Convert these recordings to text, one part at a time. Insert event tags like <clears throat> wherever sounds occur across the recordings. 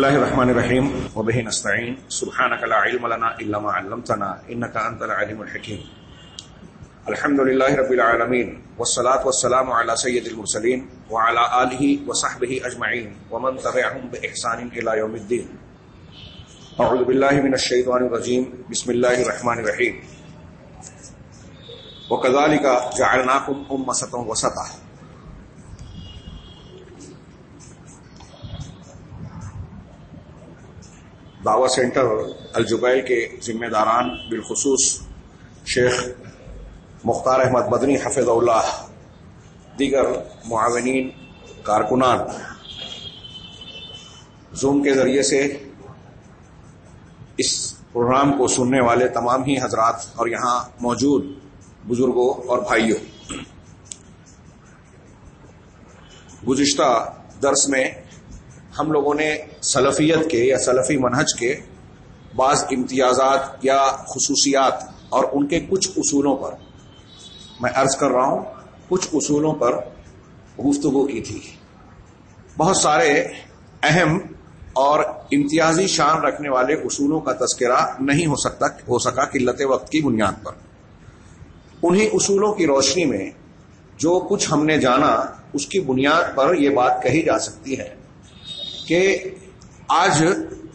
الله الرحمن الرحيم وبه نستعين سبحانك لا علم لنا إلا ما علمتنا إنك أنت العليم الحكيم الحمد لله رب العالمين والصلاة والسلام على سيد المرسلين وعلى آله وصحبه أجمعين ومن تبعهم بإحسان إلى يوم الدين أعوذ بالله من الشيطان الرجيم بسم الله الرحمن الرحيم وكذلك جعلناكم أمة وسطا دعوت سینٹر الجبیل کے ذمہ داران بالخصوص شیخ مختار احمد بدنی حفظ اللہ، دیگر معاونین کارکنان۔ زوم کے ذریعے سے اس پروگرام کو سننے والے تمام ہی حضرات اور یہاں موجود بزرگوں اور بھائیوں۔ گزشتہ درس میں ہم لوگوں نے سلفیت کے یا سلفی منہج کے بعض امتیازات یا خصوصیات اور ان کے کچھ اصولوں پر میں عرض کر رہا ہوں، کچھ اصولوں پر گفتگو کی تھی۔ بہت سارے اہم اور امتیازی شان رکھنے والے اصولوں کا تذکرہ نہیں ہو سکتا، ہو سکا قلت وقت کی بنیاد پر۔ انہی اصولوں کی روشنی میں جو کچھ ہم نے جانا، اس کی بنیاد پر یہ بات کہی جا سکتی ہے۔ کہ آج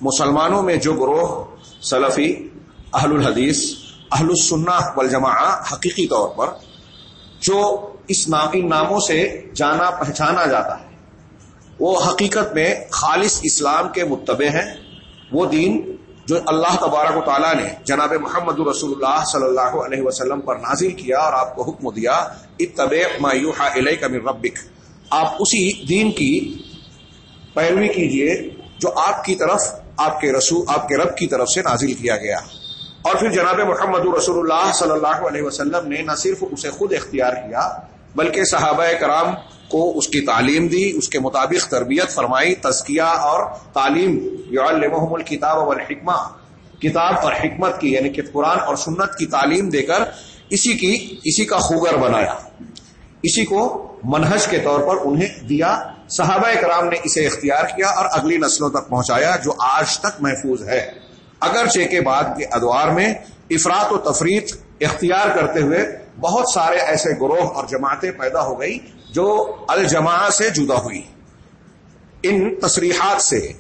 مسلمانوں میں جو گروہ سلفی اہل الحدیث اہل السنہ والجماع حقیقی طور پر جو اس ان ناموں سے جانا، پہچانا جاتا ہے، وہ حقیقت میں خالص اسلام کے متبع ہیں۔ وہ دین جو اللہ تبارک و تعالیٰ نے جناب محمد رسول اللہ صلی اللہ علیہ وسلم پر نازل کیا اور آپ کو حکم دیا، اتبع ما یوحا الیک من ربک۔ آپ اسی دین کی پیروی کیجیے جو آپ کی طرف، آپ کے رسول، آپ کے رب کی طرف سے نازل کیا گیا۔ اور پھر جناب محمد رسول اللہ صلی اللہ علیہ وسلم نے نہ صرف اسے خود اختیار کیا، بلکہ صحابہ کرام کو اس کی تعلیم دی، اس کے مطابق تربیت فرمائی، تزکیہ اور تعلیم۔ یعلمہم الکتاب والحکمہ۔ کتاب اور حکمت کی یعنی کہ قرآن اور سنت کی تعلیم دے کر اسی کی، اسی کا خوگر بنایا۔ اسی کو منہج کے طور پر انہیں دیا صحابہ کرام نے اسے اختیار کیا اور اگلی نسلوں تک پہنچایا جو آج تک محفوظ ہے۔ اگرچہ کے بعد کے ادوار میں افراد و تفریح اختیار کرتے ہوئے بہت سارے ایسے گروہ اور جماعتیں پیدا ہو گئی جو الجماع سے جدا ہوئی ان تصریحات سے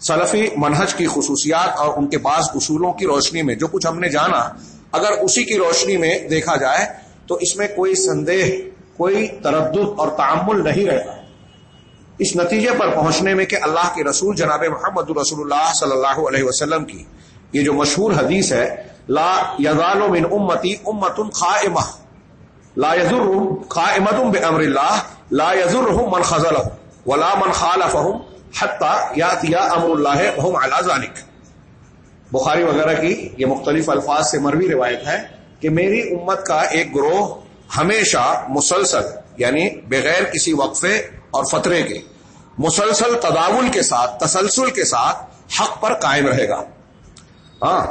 سلفی منہج کی خصوصیات اور ان کے بعض اصولوں کی روشنی میں جو کچھ ہم نے جانا، اگر اسی کی روشنی میں دیکھا جائے تو اس میں کوئی سندیہ، کوئی تردد اور تعمل نہیں رہتا۔ اس نتیجے پر پہنچنے میں کہ اللہ کے رسول جناب محمد رسول اللہ صلی اللہ علیہ وسلم کی یہ جو مشہور حدیث ہے، لا یزال من امتی امت خائمہ لا یزر خائمت بامر اللہ، لا یزرهم من خزلهم ولا من خالفهم حتى یاتیا امر اللہ وهم على ذلك بخاری وغیرہ کی یہ مختلف الفاظ سے مروی روایت ہے کہ میری امت کا ایک گروہ ہمیشہ مسلسل یعنی بغیر کسی وقفے اور فترے کے مسلسل تداول کے ساتھ، تسلسل کے ساتھ حق پر قائم رہے گا۔ ہاں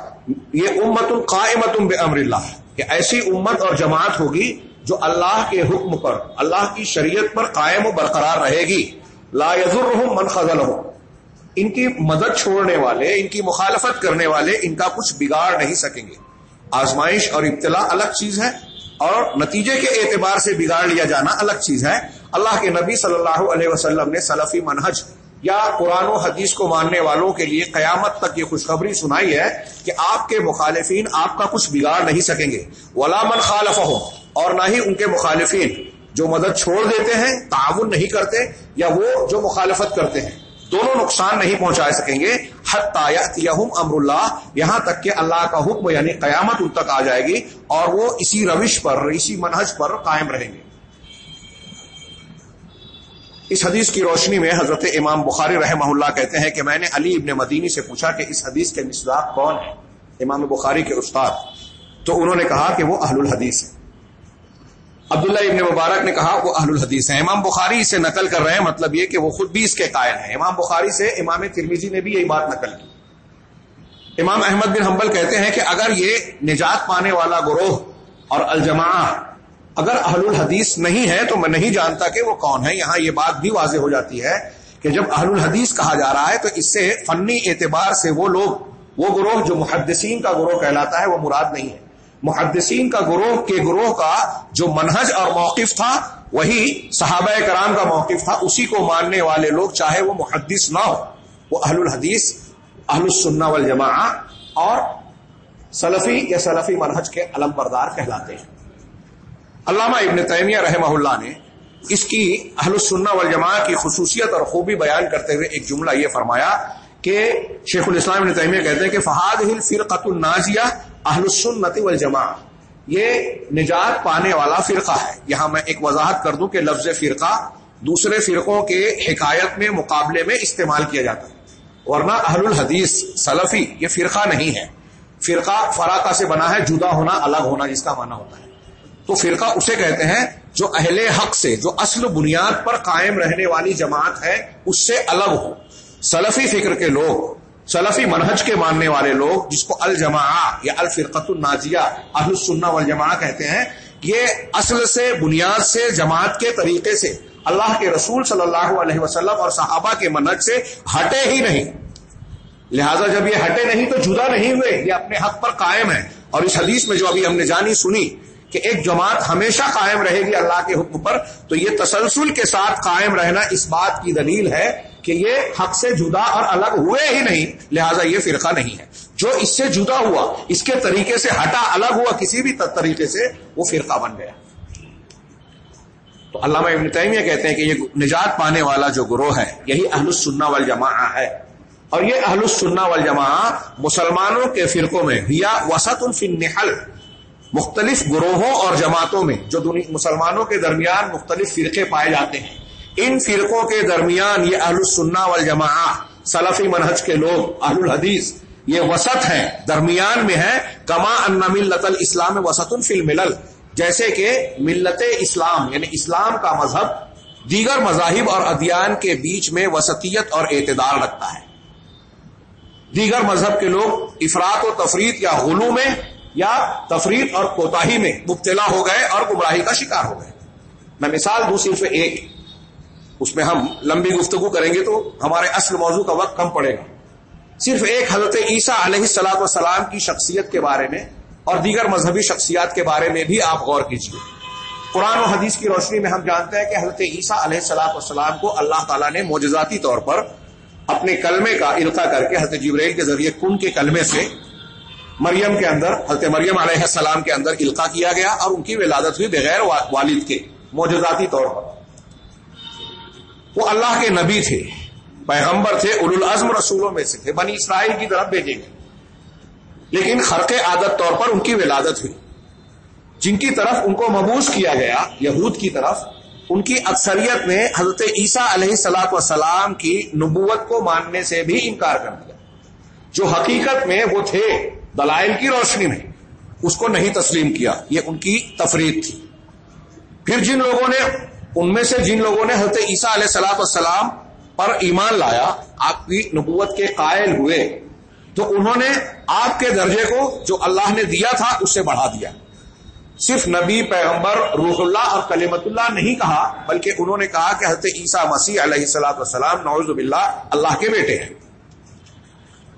یہ امت القائمت بامر اللہ کہ ایسی امت اور جماعت ہوگی جو اللہ کے حکم پر، اللہ کی شریعت پر قائم و برقرار رہے گی۔ لا یزرهم من خذلهم ان کی مدد چھوڑنے والے، ان کی مخالفت کرنے والے ان کا کچھ بگاڑ نہیں سکیں گے۔ آزمائش اور ابتلا الگ چیز ہے۔ اور نتیجے کے اعتبار سے بگاڑ لیا جانا الگ چیز ہے۔ اللہ کے نبی صلی اللہ علیہ وسلم نے سلفی منہج یا قرآن و حدیث کو ماننے والوں کے لیے قیامت تک یہ خوشخبری سنائی ہے کہ آپ کے مخالفین آپ کا کچھ بگاڑ نہیں سکیں گے۔ ولا من خالف ہو اور نہ ہی ان کے مخالفین۔ جو مدد چھوڑ دیتے ہیں، تعاون نہیں کرتے یا وہ جو مخالفت کرتے ہیں۔ دونوں نقصان نہیں پہنچا سکیں گے۔ امر اللہ یہاں تک کہ اللہ کا حکم یعنی قیامت ان تک آ جائے گی اور وہ اسی روش پر، اسی منہج پر قائم رہیں گے۔ اس حدیث کی روشنی میں حضرت امام بخاری رحمہ اللہ کہتے ہیں کہ میں نے علی ابن مدینی سے پوچھا کہ اس حدیث کے مصداق کون ہے امام بخاری کے استاد۔ تو انہوں نے کہا کہ وہ اہل الحدیث ہے عبداللہ ابن مبارک نے کہا، وہ اہل الحدیث ہیں۔ امام بخاری اسے نقل کر رہے ہیں مطلب یہ کہ وہ خود بھی اس کے قائل ہیں۔ امام بخاری سے امام ترمیزی نے بھی یہی بات نقل کی۔ امام احمد بن حنبل کہتے ہیں کہ اگر یہ نجات پانے والا گروہ اور الجماع اگر اہل الحدیث نہیں ہے، تو میں نہیں جانتا کہ وہ کون ہے یہاں یہ بات بھی واضح ہو جاتی ہے کہ جب اہل الحدیث کہا جا رہا ہے، تو اس سے فنی اعتبار سے وہ لوگ، وہ گروہ جو محدثین کا گروہ کہلاتا ہے، وہ مراد نہیں ہے۔ محدثین کا گروہ کے گروہ کا جو منہج اور موقف تھا، وہی صحابہ کرام کا موقف تھا، اسی کو ماننے والے لوگ چاہے وہ محدث نہ ہو وہ اہل الحدیث، اہل السنہ والجماع اور سلفی یا سلفی منہج کے علم بردار کہلاتے ہیں۔ علامہ ابن تیمیہ رحمہ اللہ نے اس کی اہل السنہ والجماع کی خصوصیت اور خوبی بیان کرتے ہوئے ایک جملہ یہ فرمایا کہ شیخ الاسلام ابن تیمیہ کہتے ہیں کہ فہاد ہل فرقت النازیہ اہل السنت والجماع یہ نجات پانے والا فرقہ ہے۔ یہاں میں ایک وضاحت کر دوں کہ لفظ فرقہ دوسرے فرقوں کے حکایت میں مقابلے میں استعمال کیا جاتا ہے۔ ورنہ اہل الحدیث، سلفی، یہ فرقہ نہیں ہے۔ فرقہ فراقہ سے بنا ہے، جدا ہونا الگ ہونا، جس کا معنی ہوتا ہے۔ تو فرقہ اسے کہتے ہیں جو اہل حق سے، جو اصل بنیاد پر قائم رہنے والی جماعت ہے، اس سے الگ ہو۔ سلفی فکر کے لوگ سلفی منہج کے ماننے والے لوگ جس کو الجماع یا الفرقت الناجیہ اہل السنہ والجماع کہتے ہیں، یہ اصل سے، بنیاد سے، جماعت کے طریقے سے اللہ کے رسول صلی اللہ علیہ وسلم اور صحابہ کے منہج سے ہٹے ہی نہیں۔ لہذا جب یہ ہٹے نہیں تو جدا نہیں ہوئے، یہ اپنے حق پر قائم ہے اور اس حدیث میں جو ابھی ہم نے جانی سنی کہ ایک جماعت ہمیشہ قائم رہے گی اللہ کے حکم پر، تو یہ تسلسل کے ساتھ قائم رہنا اس بات کی دلیل ہے کہ یہ حق سے جدا اور الگ ہوئے ہی نہیں، لہذا یہ فرقہ نہیں ہے۔ جو اس سے جدا ہوا، اس کے طریقے سے ہٹا الگ ہوا کسی بھی طریقے سے، وہ فرقہ بن گیا۔ تو علامہ ابن تیمیہ کہتے ہیں کہ یہ نجات پانے والا جو گروہ ہے، یہی اہل السنہ والجماع ہے۔ اور یہ اہل السنہ والجماع مسلمانوں کے فرقوں میں یا وسط الفنحل مختلف گروہوں اور جماعتوں میں، جو مسلمانوں کے درمیان مختلف فرقے پائے جاتے ہیں۔ ان فرقوں کے درمیان یہ اہل السنہ والجماع سلفی منہج کے لوگ، اہل الحدیث، یہ وسط ہیں، درمیان میں ہے کما ان ملت الاسلام وسط الفل ملل جیسے کہ ملت اسلام یعنی اسلام کا مذہب دیگر مذاہب اور ادیان کے بیچ میں وسطیت اور اعتدال رکھتا ہے۔ دیگر مذہب کے لوگ افراد و تفریح یا غلو میں یا تفریح اور کوتاہی میں مبتلا ہو گئے اور گمراہی کا شکار ہو گئے۔ میں مثال دوں صرف ایک۔ اس میں ہم لمبی گفتگو کریں گے تو ہمارے اصل موضوع کا وقت کم پڑے گا۔ صرف ایک حضرت عیسیٰ علیہ السلاط وسلام کی شخصیت کے بارے میں اور دیگر مذہبی شخصیات کے بارے میں بھی آپ غور کیجیے قرآن و حدیث کی روشنی میں ہم جانتے ہیں کہ حضرت عیسیٰ علیہ السلاط والسلام کو اللہ تعالیٰ نے موجزاتی طور پر اپنے کلمے کا القاع کر کے حضرت جبریل کے ذریعے کن کے کلمے سے مریم کے اندر، حضرت مریم علیہ السلام کے اندر القاع کیا گیا اور ان کی ولادت ہوئی بغیر والد کے موجزاتی طور پر۔ وہ اللہ کے نبی تھے، پیغمبر تھے اول العزم رسولوں میں سے تھے، بنی اسرائیل کی طرف بھیجے گئے۔ لیکن خرق عادت طور پر ان کی ولادت ہوئی۔ جن کی طرف ان کو مبوس کیا گیا، یہود کی طرف، ان کی اکثریت نے حضرت عیسیٰ علیہ سلاط وسلام کی نبوت کو ماننے سے بھی انکار کر دیا۔ جو حقیقت میں وہ تھے، دلائل کی روشنی میں، اس کو نہیں تسلیم کیا، یہ ان کی تفریح تھی۔ پھر جن لوگوں نے ان میں سے جن لوگوں نے حضرت عیسیٰ علیہ سلاۃ والسلام پر ایمان لایا، آپ کی نبوت کے قائل ہوئے، تو انہوں نے آپ کے درجے کو جو اللہ نے دیا تھا، اس سے بڑھا دیا۔ صرف نبی، پیغمبر، روح اللہ اور کلیمت اللہ نہیں کہا، بلکہ انہوں نے کہا کہ حضرت عیسیٰ مسیح علیہ السلاۃ والسلام نوز باللہ اللہ کے بیٹے ہیں۔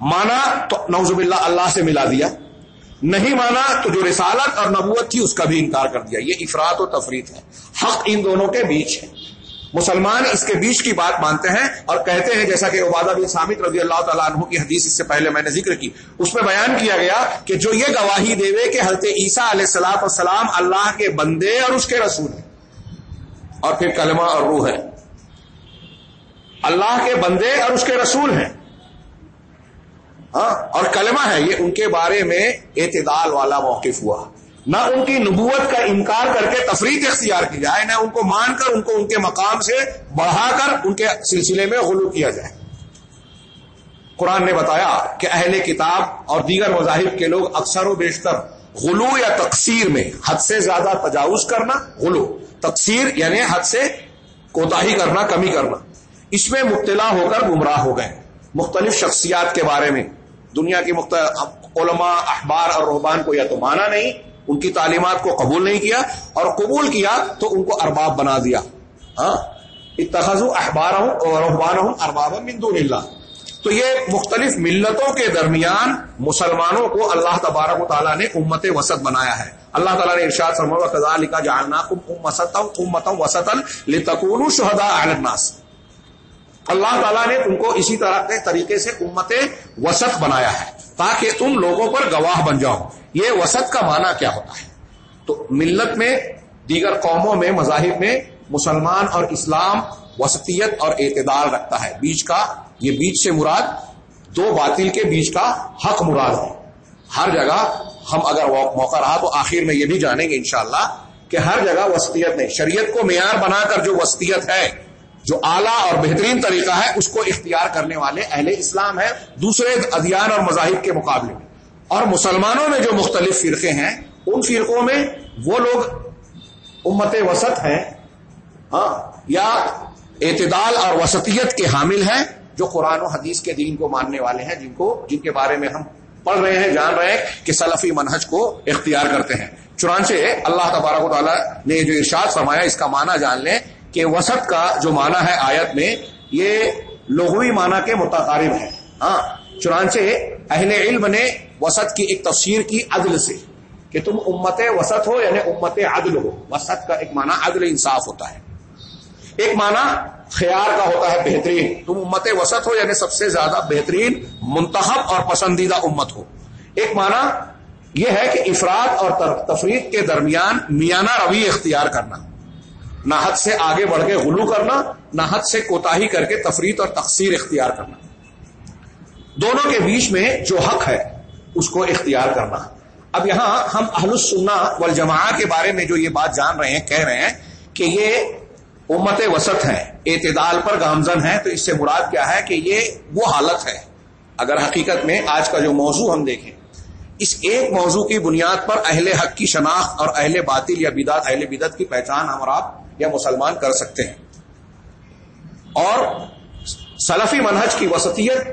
مانا تو نوز باللہ اللہ سے ملا دیا۔ نہیں مانا تو جو رسالت اور نبوت تھی اس کا بھی انکار کر دیا۔ یہ افراد و تفریح ہے۔ حق ان دونوں کے بیچ ہے۔ مسلمان اس کے بیچ کی بات مانتے ہیں اور کہتے ہیں، جیسا کہ عبادہ بن سامد رضی اللہ تعالیٰ عنہ کی حدیث اس سے پہلے میں نے ذکر کی۔ اس میں بیان کیا گیا کہ جو یہ گواہی دے کہ حضرت عیسیٰ علیہ السلاط والسلام اللہ کے بندے اور اس کے رسول ہیں۔ اور پھر کلمہ اور روح ہے۔ اللہ کے بندے اور اس کے رسول ہیں۔ ہاں اور کلمہ ہے، یہ ان کے بارے میں اعتدال والا موقف ہوا۔ نہ ان کی نبوت کا انکار کر کے تفریح اختیار کی جائے، نہ ان کو مان کر ان کو ان کے مقام سے بڑھا کر ان کے سلسلے میں غلو کیا جائے۔ قرآن نے بتایا کہ اہل کتاب اور دیگر مذاہب کے لوگ اکثر و بیشتر غلو یا تقسیر میں حد سے زیادہ تجاوز کرنا، غلو۔ تقسیر یعنی حد سے کوتاہی کرنا، کمی کرنا۔ اس میں مبتلا ہو کر گمراہ ہو گئے۔ مختلف شخصیات کے بارے میں دنیا کی مختلف علماء اخبار اور رحبان کو یا تو مانا نہیں، ان کی تعلیمات کو قبول نہیں کیا اور قبول کیا تو ان کو ارباب بنا دیا۔ ہاں؟ اتخذ اخبار ہوں اور ہوں ارباب اللہ۔ تو یہ مختلف ملتوں کے درمیان مسلمانوں کو اللہ تبارک و تعالیٰ نے امت وسط بنایا ہے۔ اللہ تعالیٰ نے ارشاد فرما خزا لکھا جاننا امت وسط التکون شہدا الناس۔ اللہ تعالیٰ نے تم کو اسی طرح کے طریقے سے امت وسط بنایا ہے تاکہ تم لوگوں پر گواہ بن جاؤ۔ یہ وسط کا معنی کیا ہوتا ہے؟ تو ملت میں، دیگر قوموں میں، مذاہب میں مسلمان اور اسلام وسطیت اور اعتدال رکھتا ہے۔ بیچ کا، یہ بیچ سے مراد، دو باطل کے بیچ کا حق مراد ہے۔ ہر جگہ ہم اگر موقع رہا تو آخر میں یہ بھی جانیں گے انشاءاللہ کہ ہر جگہ وسطیت نہیں شریعت کو معیار بنا کر جو وسطیت ہے جو اعلیٰ اور بہترین طریقہ ہے، اس کو اختیار کرنے والے اہل اسلام ہے دوسرے ادیان اور مذاہب کے مقابلے میں۔ اور مسلمانوں میں جو مختلف فرقے ہیں، ان فرقوں میں وہ لوگ امت وسط ہیں ہاں یا اعتدال اور وسطیت کے حامل ہیں، جو قرآن و حدیث کے دین کو ماننے والے ہیں، جن کو، جن کے بارے میں ہم پڑھ رہے ہیں، جان رہے ہیں کہ سلفی منہج کو اختیار کرتے ہیں۔ چنانچہ اللہ تبارک و تعالیٰ نے جو ارشاد فرمایا، اس کا معنی جان لیں کہ وسط کا جو معنی ہے آیت میں، یہ لغوی معنی کے متقارب ہے ہاں چنانچہ اہل علم نے وسط کی ایک تفسیر کی عدل سے کہ تم امت وسط ہو یعنی امت عدل ہو۔ وسط کا ایک معنی عدل انصاف ہوتا ہے۔ ایک معنی خیال کا ہوتا ہے، بہترین۔ تم امت وسط ہو یعنی سب سے زیادہ بہترین، منتخب اور پسندیدہ امت ہو۔ ایک معنی یہ ہے کہ افراد اور تفریح کے درمیان میانہ روی اختیار کرنا۔ نہ حد سے آگے بڑھ کے غلو کرنا، نہ حد سے کوتاہی کر کے تفریح اور تقسیر اختیار کرنا۔ دونوں کے بیچ میں جو حق ہے، اس کو اختیار کرنا۔ اب یہاں ہم اہل السنہ والجماع کے بارے میں جو یہ بات جان رہے ہیں، کہہ رہے ہیں کہ یہ امت وسط ہے اعتدال پر گامزن ہے تو اس سے مراد کیا ہے کہ یہ وہ حالت ہے۔ اگر حقیقت میں آج کا جو موضوع ہم دیکھیں، اس ایک موضوع کی بنیاد پر اہل حق کی شناخت اور اہل باطل یا بدعت، اہل بدعت کی پہچان ہم اور آپ یا مسلمان کر سکتے ہیں۔ اور سلفی منہج کی وسطیت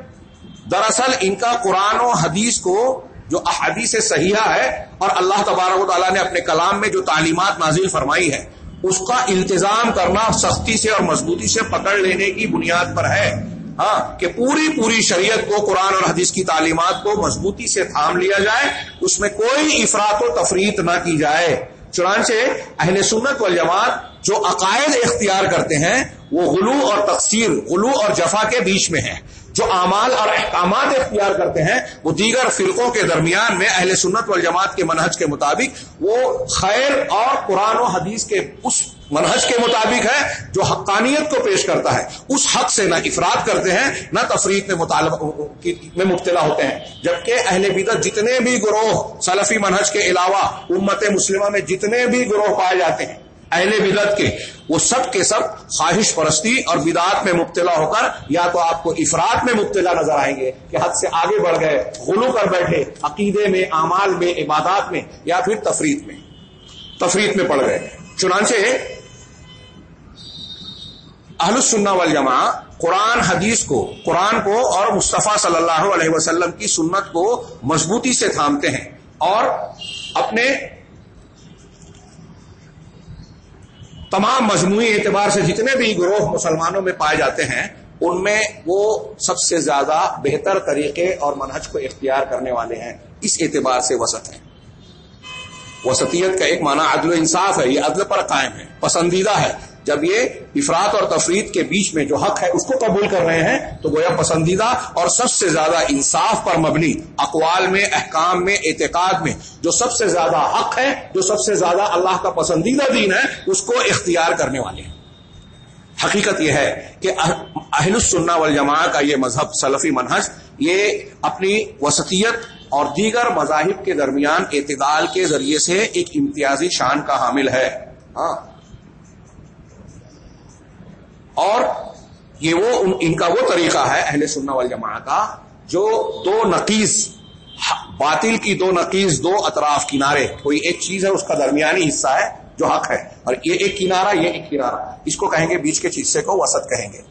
دراصل ان کا قرآن و حدیث کو جو احادیث صحیحہ ہے اور اللہ تبارک و تعالیٰ نے اپنے کلام میں جو تعلیمات نازل فرمائی ہے اس کا التظام کرنا سختی سے اور مضبوطی سے پکڑ لینے کی بنیاد پر ہے۔ ہاں کہ پوری پوری شریعت کو، قرآن اور حدیث کی تعلیمات کو مضبوطی سے تھام لیا جائے، اس میں کوئی افراد و تفریح نہ کی جائے۔ چنانچہ اہل سنت والجماعت جو عقائد اختیار کرتے ہیں، وہ غلو اور تقسیر غلو اور جفا کے بیچ میں ہے جو اعمال اور احکامات اختیار کرتے ہیں، وہ دیگر فرقوں کے درمیان میں اہل سنت والجماعت کے منہج کے مطابق وہ خیر اور قرآن و حدیث کے اس منہج کے مطابق ہے، جو حقانیت کو پیش کرتا ہے۔ اس حق سے نہ افراد کرتے ہیں، نہ تفریح میں میں مبتلا ہوتے ہیں۔ جبکہ اہل بدت جتنے بھی گروہ سلفی منہج کے علاوہ امت مسلمہ میں جتنے بھی گروہ پائے جاتے ہیں، اہل بدت کے، وہ سب کے سب خواہش پرستی اور بدعت میں مبتلا ہو کر یا تو آپ کو افراد میں مبتلا نظر آئیں گے کہ حد سے آگے بڑھ گئے، غلو کر بیٹھے عقیدے میں، اعمال میں، عبادات میں یا پھر تفریح میں۔ تفریح میں پڑ گئے چنانچہ اہل السنہ والجماع قرآن حدیث کو، قرآن کو اور مصطفیٰ صلی اللہ علیہ وسلم کی سنت کو مضبوطی سے تھامتے ہیں اور اپنے تمام مجموعی اعتبار سے جتنے بھی گروہ مسلمانوں میں پائے جاتے ہیں، ان میں وہ سب سے زیادہ بہتر طریقے اور منہج کو اختیار کرنے والے ہیں، اس اعتبار سے وسط ہیں۔ وسطیت کا ایک معنی عدل و انصاف ہے، یہ عدل پر قائم ہے، پسندیدہ ہے۔ جب یہ افراد اور تفرید کے بیچ میں جو حق ہے اس کو قبول کر رہے ہیں، تو گویا پسندیدہ اور سب سے زیادہ انصاف پر مبنی اقوال میں، احکام میں، اعتقاد میں جو سب سے زیادہ حق ہے، جو سب سے زیادہ اللہ کا پسندیدہ دین ہے، اس کو اختیار کرنے والے ہیں۔ حقیقت یہ ہے کہ اہل السنہ والجماع کا یہ مذہب، سلفی منحص یہ اپنی وسطیت اور دیگر مذاہب کے درمیان اعتدال کے ذریعے سے ایک امتیازی شان کا حامل ہے۔ ہاں۔ اور یہ وہ ان کا وہ طریقہ ہے اہل سننا والجماع کا، جو دو نقیز باطل کی دو نقیز دو اطراف کنارے، کوئی ایک چیز ہے، اس کا درمیانی حصہ ہے، جو حق ہے، اور یہ ایک کنارہ، یہ ایک کنارہ۔ اس کو کہیں گے بیچ کے حصے کو وسط کہیں گے۔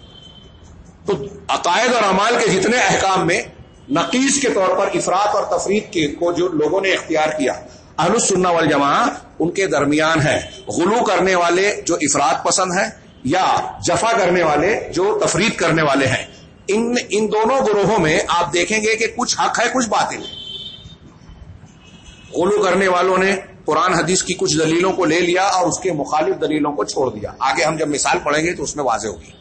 تو عقائد اور امال کے جتنے احکام میں نقیز کے طور پر افراد اور تفریح کے کو جو لوگوں نے اختیار کیا، اہل السنہ والجماع ان کے درمیان ہے غلو کرنے والے جو افراد پسند ہے یا جفا کرنے والے جو تفرید کرنے والے ہیں، ان ان دونوں گروہوں میں آپ دیکھیں گے کہ کچھ حق ہے، کچھ باطل ہے۔ غلو کرنے والوں نے قرآن حدیث کی کچھ دلیلوں کو لے لیا اور اس کے مخالف دلیلوں کو چھوڑ دیا۔ آگے ہم جب مثال پڑھیں گے تو اس میں واضح ہوگی۔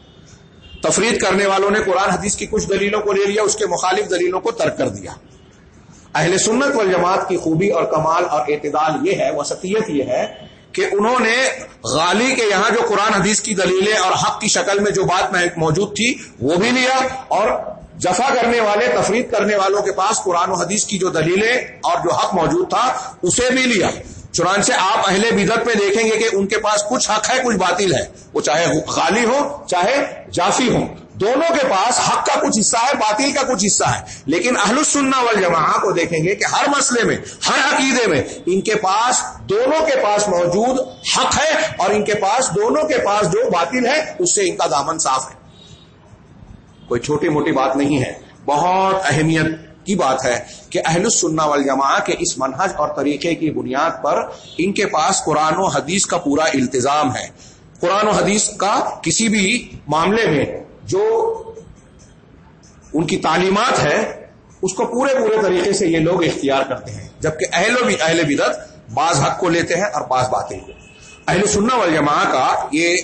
تفرید کرنے والوں نے قرآن حدیث کی کچھ دلیلوں کو لے لیا، اس کے مخالف دلیلوں کو ترک کر دیا۔ اہل سنت والجماعت کی خوبی اور کمال اور اعتدال یہ ہے، وسطیت یہ ہے کہ انہوں نے غالی کے یہاں جو قرآن حدیث کی دلیلیں اور حق کی شکل میں جو بات موجود تھی، وہ بھی لیا اور جفا کرنے والے تفریح کرنے والوں کے پاس قرآن و حدیث کی جو دلیلیں اور جو حق موجود تھا، اسے بھی لیا۔ چنانچہ آپ اہل بدت میں دیکھیں گے کہ ان کے پاس کچھ حق ہے، کچھ باطل ہے۔ وہ چاہے غالی ہو، چاہے جافی ہو۔ دونوں کے پاس حق کا کچھ حصہ ہے، باطل کا کچھ حصہ ہے۔ لیکن اہل السنہ والجماع کو دیکھیں گے کہ ہر مسئلے میں، ہر عقیدے میں ان کے پاس، دونوں کے پاس موجود حق ہے اور ان کے پاس دونوں کے پاس جو باطل ہے، اس سے ان کا دامن صاف ہے۔ کوئی چھوٹی موٹی بات نہیں ہے۔ بہت اہمیت کی بات ہے کہ اہل السنہ والجماع کے اس منہج اور طریقے کی بنیاد پر ان کے پاس قرآن و حدیث کا پورا التظام ہے۔ قرآن و حدیث کا کسی بھی معاملے میں جو ان کی تعلیمات ہے اس کو پورے پورے طریقے سے یہ لوگ اختیار کرتے ہیں۔ جبکہ اہل و اہل بدت بعض حق کو لیتے ہیں اور بعض باتیں کو اہل سننا والجماع کا یہ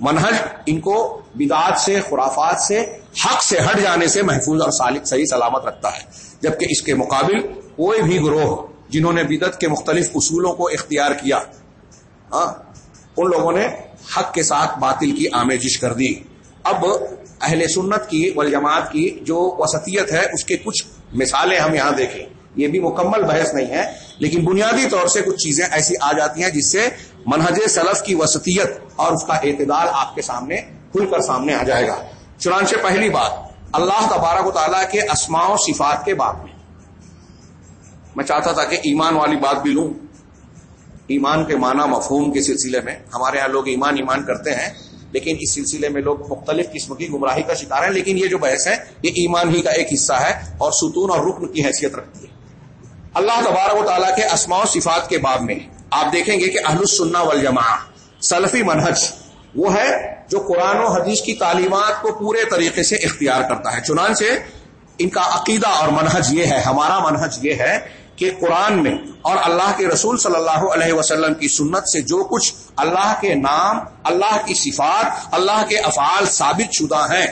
منہج ان کو بدعات سے خرافات سے حق سے ہٹ جانے سے محفوظ اور صحیح سلامت رکھتا ہے۔ جبکہ اس کے مقابل کوئی بھی گروہ جنہوں نے بدت کے مختلف اصولوں کو اختیار کیا ہاں، ان لوگوں نے حق کے ساتھ باطل کی آمیزش کر دی۔ اب اہل سنت کی والجماعت کی جو وسطیت ہے، اس کے کچھ مثالیں ہم یہاں دیکھیں۔ یہ بھی مکمل بحث نہیں ہے، لیکن بنیادی طور سے کچھ چیزیں ایسی آ جاتی ہیں جس سے منہج سلف کی وسطیت اور اس کا اعتدال آپ کے سامنے، کھل کر سامنے آ جائے گا۔ چنانچہ پہلی بات، اللہ تبارک و تعالیٰ کے اسماع و صفات کے بعد میں۔ میں چاہتا تھا کہ ایمان والی بات بھی لوں۔ ایمان کے معنی مفہوم کے سلسلے میں، ہمارے ہاں لوگ ایمان ایمان کرتے ہیں۔ لیکن اس سلسلے میں لوگ مختلف قسم کی گمراہی کا شکار ہیں، لیکن یہ جو بحث ہے، یہ ایمان ہی کا ایک حصہ ہے اور ستون اور رکن کی حیثیت رکھتی ہے۔ اللہ تبارک و تعالیٰ کے اسماع و صفات کے باب میں آپ دیکھیں گے کہ اہل السنہ والجماع سلفی منہج، وہ ہے جو قرآن و حدیث کی تعلیمات کو پورے طریقے سے اختیار کرتا ہے۔ چنانچہ ان کا عقیدہ اور منہج یہ ہے، ہمارا منہج یہ ہے کہ قرآن میں اور اللہ کے رسول صلی اللہ علیہ وسلم کی سنت سے جو کچھ اللہ کے نام، اللہ کی صفات، اللہ کے افعال ثابت شدہ ہیں۔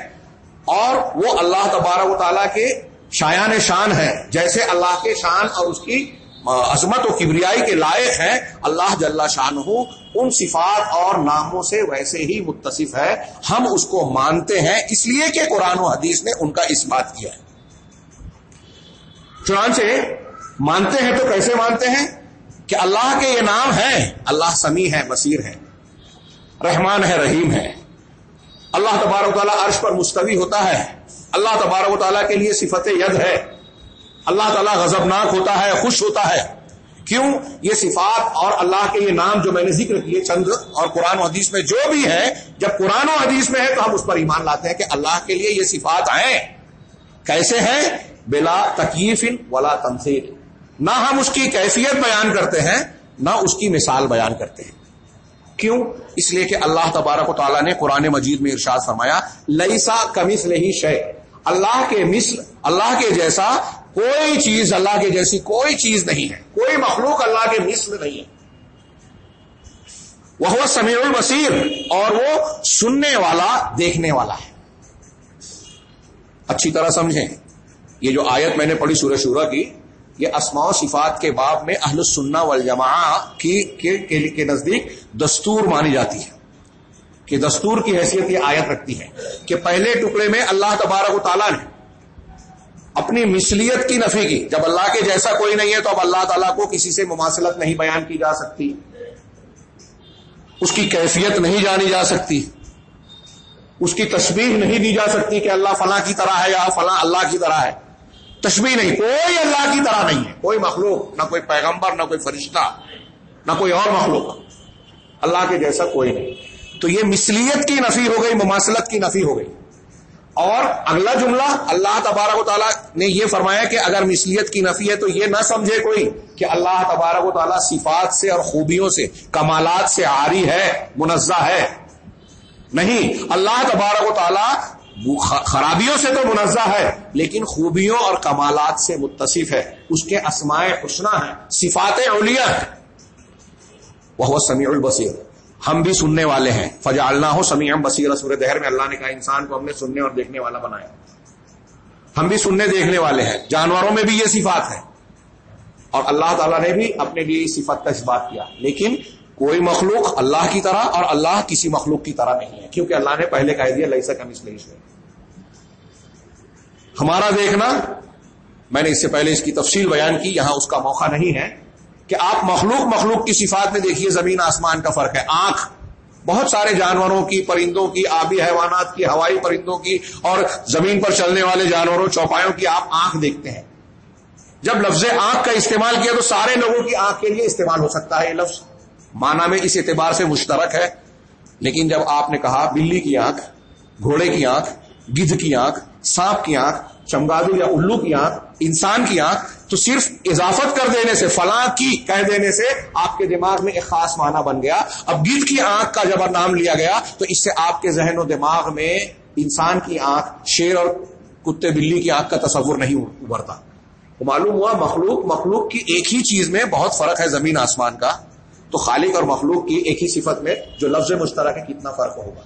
اور وہ اللہ تبارک و تعالیٰ کے شایان شان ہے جیسے اللہ کے شان اور اس کی عظمت و کبریائی کے لائق ہیں، اللہ جل شان ہو ان صفات اور ناموں سے ویسے ہی متصف ہے۔ ہم اس کو مانتے ہیں، اس لیے کہ قرآن و حدیث نے ان کا اس بات کیا ہے۔ چنانچہ مانتے ہیں تو کیسے مانتے ہیں؟ کہ اللہ کے یہ نام ہے، اللہ سمیع ہے، بصیر ہے، رحمان ہے، رحیم ہے۔ اللہ تبارک و تعالیٰ عرش پر مستوی ہوتا ہے۔ اللہ تبارک و تعالیٰ کے لیے صفت ید ہے۔ اللہ تعالیٰ غضبناک ہوتا ہے، خوش ہوتا ہے۔ کیوں؟ یہ صفات اور اللہ کے یہ نام جو میں نے ذکر کیے چند اور قرآن و حدیث میں جو بھی ہے جب قرآن و حدیث میں ہے تو ہم اس پر ایمان لاتے ہیں کہ اللہ کے لیے یہ صفات ہیں کیسے ہیں؟ بلا تکیف ولا تنصیر نہ ہم اس کی کیفیت بیان کرتے ہیں، نہ اس کی مثال بیان کرتے ہیں۔ کیوں؟ اس لیے کہ اللہ تبارک و تعالیٰ نے قرآن مجید میں ارشاد فرمایا لئیسا کمس نہیں شے اللہ کے مثل، اللہ کے جیسا کوئی چیز اللہ کے جیسی کوئی چیز نہیں ہے۔ کوئی مخلوق اللہ کے مثل نہیں ہے۔ وہ سمیع البصیر، اور وہ سننے والا، دیکھنے والا ہے۔ اچھی طرح سمجھیں، یہ جو آیت میں نے پڑھی سورہ شورہ کی یہ اسماء و صفات کے باب میں اہل السنہ والجماع کی کے نزدیک دستور مانی جاتی ہے۔ کہ دستور کی حیثیت یہ آیت رکھتی ہے کہ پہلے ٹکڑے میں اللہ تبارک و تعالیٰ نے اپنی مثلیت کی نفی کی۔ جب اللہ کے جیسا کوئی نہیں ہے تو اب اللہ تعالیٰ کو کسی سے مماثلت نہیں بیان کی جا سکتی۔ اس کی کیفیت نہیں جانی جا سکتی۔ اس کی تشبیح نہیں دی جا سکتی کہ اللہ فلاں کی طرح ہے یا فلاں اللہ کی طرح ہے۔ تشبیح نہیں کوئی اللہ کی طرح نہیں ہے۔ کوئی مخلوق نہ کوئی پیغمبر نہ کوئی فرشتہ نہ کوئی اور مخلوق۔ اللہ کے جیسا کوئی نہیں۔ تو یہ مثلیت کی نفی ہو گئی مماثلت کی نفی ہو گئی۔ اور اگلا جملہ اللہ تبارک و تعالیٰ نے یہ فرمایا کہ اگر مثلیت کی نفی ہے تو یہ نہ سمجھے کوئی کہ اللہ تبارک و تعالیٰ صفات سے اور خوبیوں سے کمالات سے عاری ہے منزہ ہے۔ نہیں اللہ تبارک و تعالی خرابیوں سے تو منزہ ہے، لیکن خوبیوں اور کمالات سے متصف ہے۔ اس کے اسماء حسنا ہے صفات اولیاء ہے وہ سمیع البصیر۔ ہم بھی سننے والے ہیں۔ فجالنا ہو سمیع بصیر سور دہر میں اللہ نے کہا، انسان کو ہم نے سننے اور دیکھنے والا بنایا۔ ہم بھی سننے دیکھنے والے ہیں۔ جانوروں میں بھی یہ صفات ہے اور اللہ تعالیٰ نے بھی اپنے لیے اس صفت کا اس بات کیا۔ لیکن کوئی مخلوق اللہ کی طرح اور اللہ کسی مخلوق کی طرح نہیں ہے، کیونکہ اللہ نے پہلے کہہ دیا لئی سکم اس لیے ہمارا دیکھنا، میں نے اس سے پہلے اس کی تفصیل بیان کی، یہاں اس کا موقع نہیں ہے کہ آپ مخلوق مخلوق کی صفات میں دیکھیے، زمین آسمان کا فرق ہے۔ آنکھ، بہت سارے جانوروں کی، پرندوں کی، آبی حیوانات کی، ہوائی پرندوں کی اور زمین پر چلنے والے جانوروں، چوپایوں کی آپ آنکھ دیکھتے ہیں۔ جب لفظ آنکھ کا استعمال کیا تو سارے لوگوں کی آنکھ کے لیے استعمال ہو سکتا ہے یہ لفظ۔ مانا میں اس اعتبار سے مشترک ہے۔ لیکن جب آپ نے کہا بلی کی آنکھ، گھوڑے کی آنکھ، گدھ کی آنکھ، سانپ کی آنکھ چمگادو یا الو کی آنکھ، انسان کی آنکھ، تو صرف اضافت کر دینے سے، فلاں کی کہہ دینے سے آپ کے دماغ میں ایک خاص معنی بن گیا۔ اب گدھ کی آنکھ کا جب نام لیا گیا، تو اس سے آپ کے ذہن و دماغ میں انسان کی آنکھ، شیر اور کتے بلی کی آنکھ کا تصور نہیں ابھرتا۔ معلوم ہوا مخلوق مخلوق کی ایک ہی چیز میں بہت فرق ہے زمین آسمان کا۔ تو خالق اور مخلوق کی ایک ہی صفت میں جو لفظ مشترک ہے، کتنا فرق ہوگا؟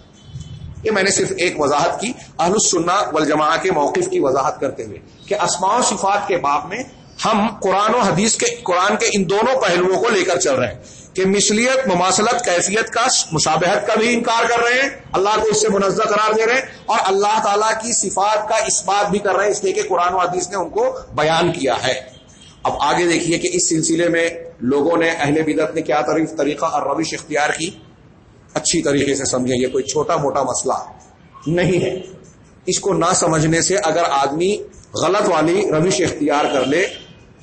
یہ میں نے صرف ایک وضاحت کی، اہل السنہ والجماع کے موقف کی وضاحت کرتے ہوئے کہ اسماع و صفات کے باب میں ہم قرآن و حدیث کے، قرآن کے ان دونوں پہلوؤں کو لے کر چل رہے ہیں کہ مثلیت، مماثلت، کیفیت کا مشابہت کا بھی انکار کر رہے ہیں، اللہ کو اس سے منزہ قرار دے رہے ہیں اور اللہ تعالیٰ کی صفات کا اس بات بھی کر رہے ہیں اس لیے کہ قرآن و حدیث نے ان کو بیان کیا ہے۔ اب آگے دیکھیے کہ اس سلسلے میں لوگوں نے اہل بدت نے کیا طریف طریقہ اور روش اختیار کی؟ اچھی طریقے سے سمجھیں، یہ کوئی چھوٹا موٹا مسئلہ نہیں ہے۔ اس کو نہ سمجھنے سے اگر آدمی غلط والی روش اختیار کر لے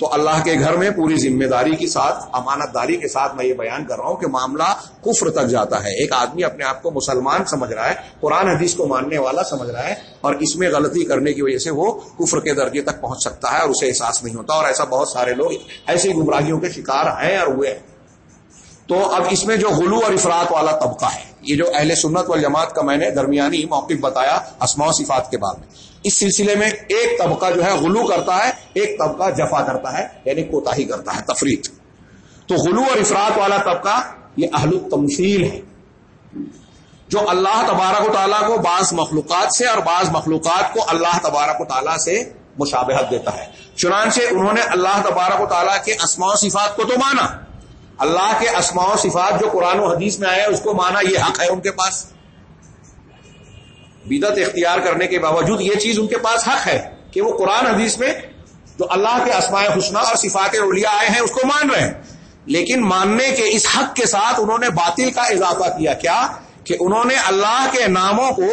تو اللہ کے گھر میں پوری ذمہ داری کے ساتھ، امانت داری کے ساتھ میں یہ بیان کر رہا ہوں کہ معاملہ کفر تک جاتا ہے۔ ایک آدمی اپنے آپ کو مسلمان سمجھ رہا ہے، قرآن حدیث کو ماننے والا سمجھ رہا ہے اور اس میں غلطی کرنے کی وجہ سے وہ کفر کے درجے تک پہنچ سکتا ہے اور اسے احساس نہیں ہوتا اور ایسا بہت سارے لوگ، ایسی گمراہیوں کے شکار ہیں اور ہوئے ہیں۔ تو اب اس میں جو غلو اور افراد والا طبقہ ہے، یہ جو اہل سنت والجماعت کا میں نے درمیانی موقف بتایا اسماع صفات کے بعد میں۔ اس سلسلے میں ایک طبقہ جو ہے غلو کرتا ہے، ایک طبقہ جفا کرتا ہے یعنی کوتا ہی کرتا ہے تفریح تو غلو اور افراد والا طبقہ، یہ اہل التمثیل ہے۔ جو اللہ تبارک و تعالیٰ کو بعض مخلوقات سے اور بعض مخلوقات کو اللہ تبارک و تعالیٰ سے مشابہت دیتا ہے۔ چنانچہ انہوں نے اللہ تبارک و تعالیٰ کے اسماء و صفات کو تو مانا۔ اللہ کے اسماء و صفات جو قرآن و حدیث میں آیا اس کو مانا یہ حق ہے ان کے پاس۔ بدت اختیار کرنے کے باوجود یہ چیز ان کے پاس حق ہے کہ وہ قرآن حدیث میں جو اللہ کے اسماء حسنہ اور صفات اولیاء آئے ہیں، اس کو مان رہے ہیں۔ لیکن ماننے کے اس حق کے ساتھ انہوں نے باطل کا اضافہ کیا۔ کیا؟ کہ انہوں نے اللہ کے ناموں کو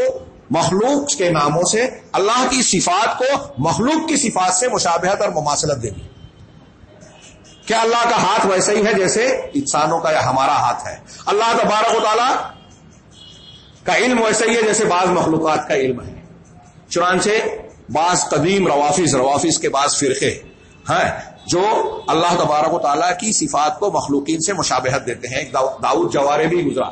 مخلوق کے ناموں سے، اللہ کی صفات کو مخلوق کی صفات سے مشابہت اور مماثلت دے دی۔ کیا اللہ کا ہاتھ ویسے ہی ہے جیسے انسانوں کا یا ہمارا ہاتھ ہے۔ اللہ تبارک و تعالیٰ کا علم ویسے ہی ہے جیسے بعض مخلوقات کا علم ہے۔ چنانچہ بعض قدیم روافظ روافظ کے بعض فرقے ہیں جو اللہ تبارک و تعالیٰ کی صفات کو مخلوقین سے مشابہت دیتے ہیں۔ داؤد جوارے بھی گزرا۔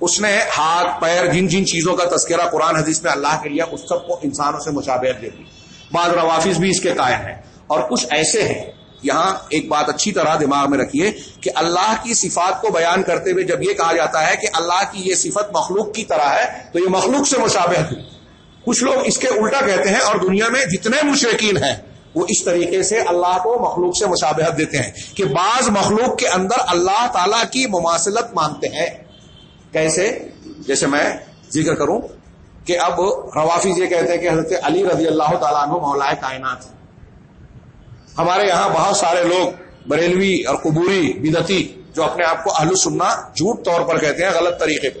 اس نے ہاتھ، پیر، جن جن چیزوں کا تذکرہ قرآن، حدیث میں اللہ کے لیا اس سب کو انسانوں سے مشابہت دے دی بعض روافظ بھی اس کے قائم ہیں۔ اور کچھ ایسے ہیں یہاں ایک بات اچھی طرح دماغ میں رکھیے کہ اللہ کی صفات کو بیان کرتے ہوئے جب یہ کہا جاتا ہے کہ اللہ کی یہ صفت مخلوق کی طرح ہے، تو یہ مخلوق سے مشابہت ہوئی کچھ لوگ اس کے الٹا کہتے ہیں اور دنیا میں جتنے مشرقین ہیں، وہ اس طریقے سے اللہ کو مخلوق سے مشابہت دیتے ہیں کہ بعض مخلوق کے اندر اللہ تعالی کی مماثلت مانتے ہیں۔ کیسے؟ جیسے میں ذکر کروں کہ اب روافی یہ کہتے ہیں کہ حضرت علی رضی اللہ تعالیٰ عنہ مولا کائنات ہمارے یہاں بہت سارے لوگ بریلوی اور قبوری بدتی جو اپنے آپ کو اہل سننا جھوٹ طور پر کہتے ہیں، غلط طریقے پہ۔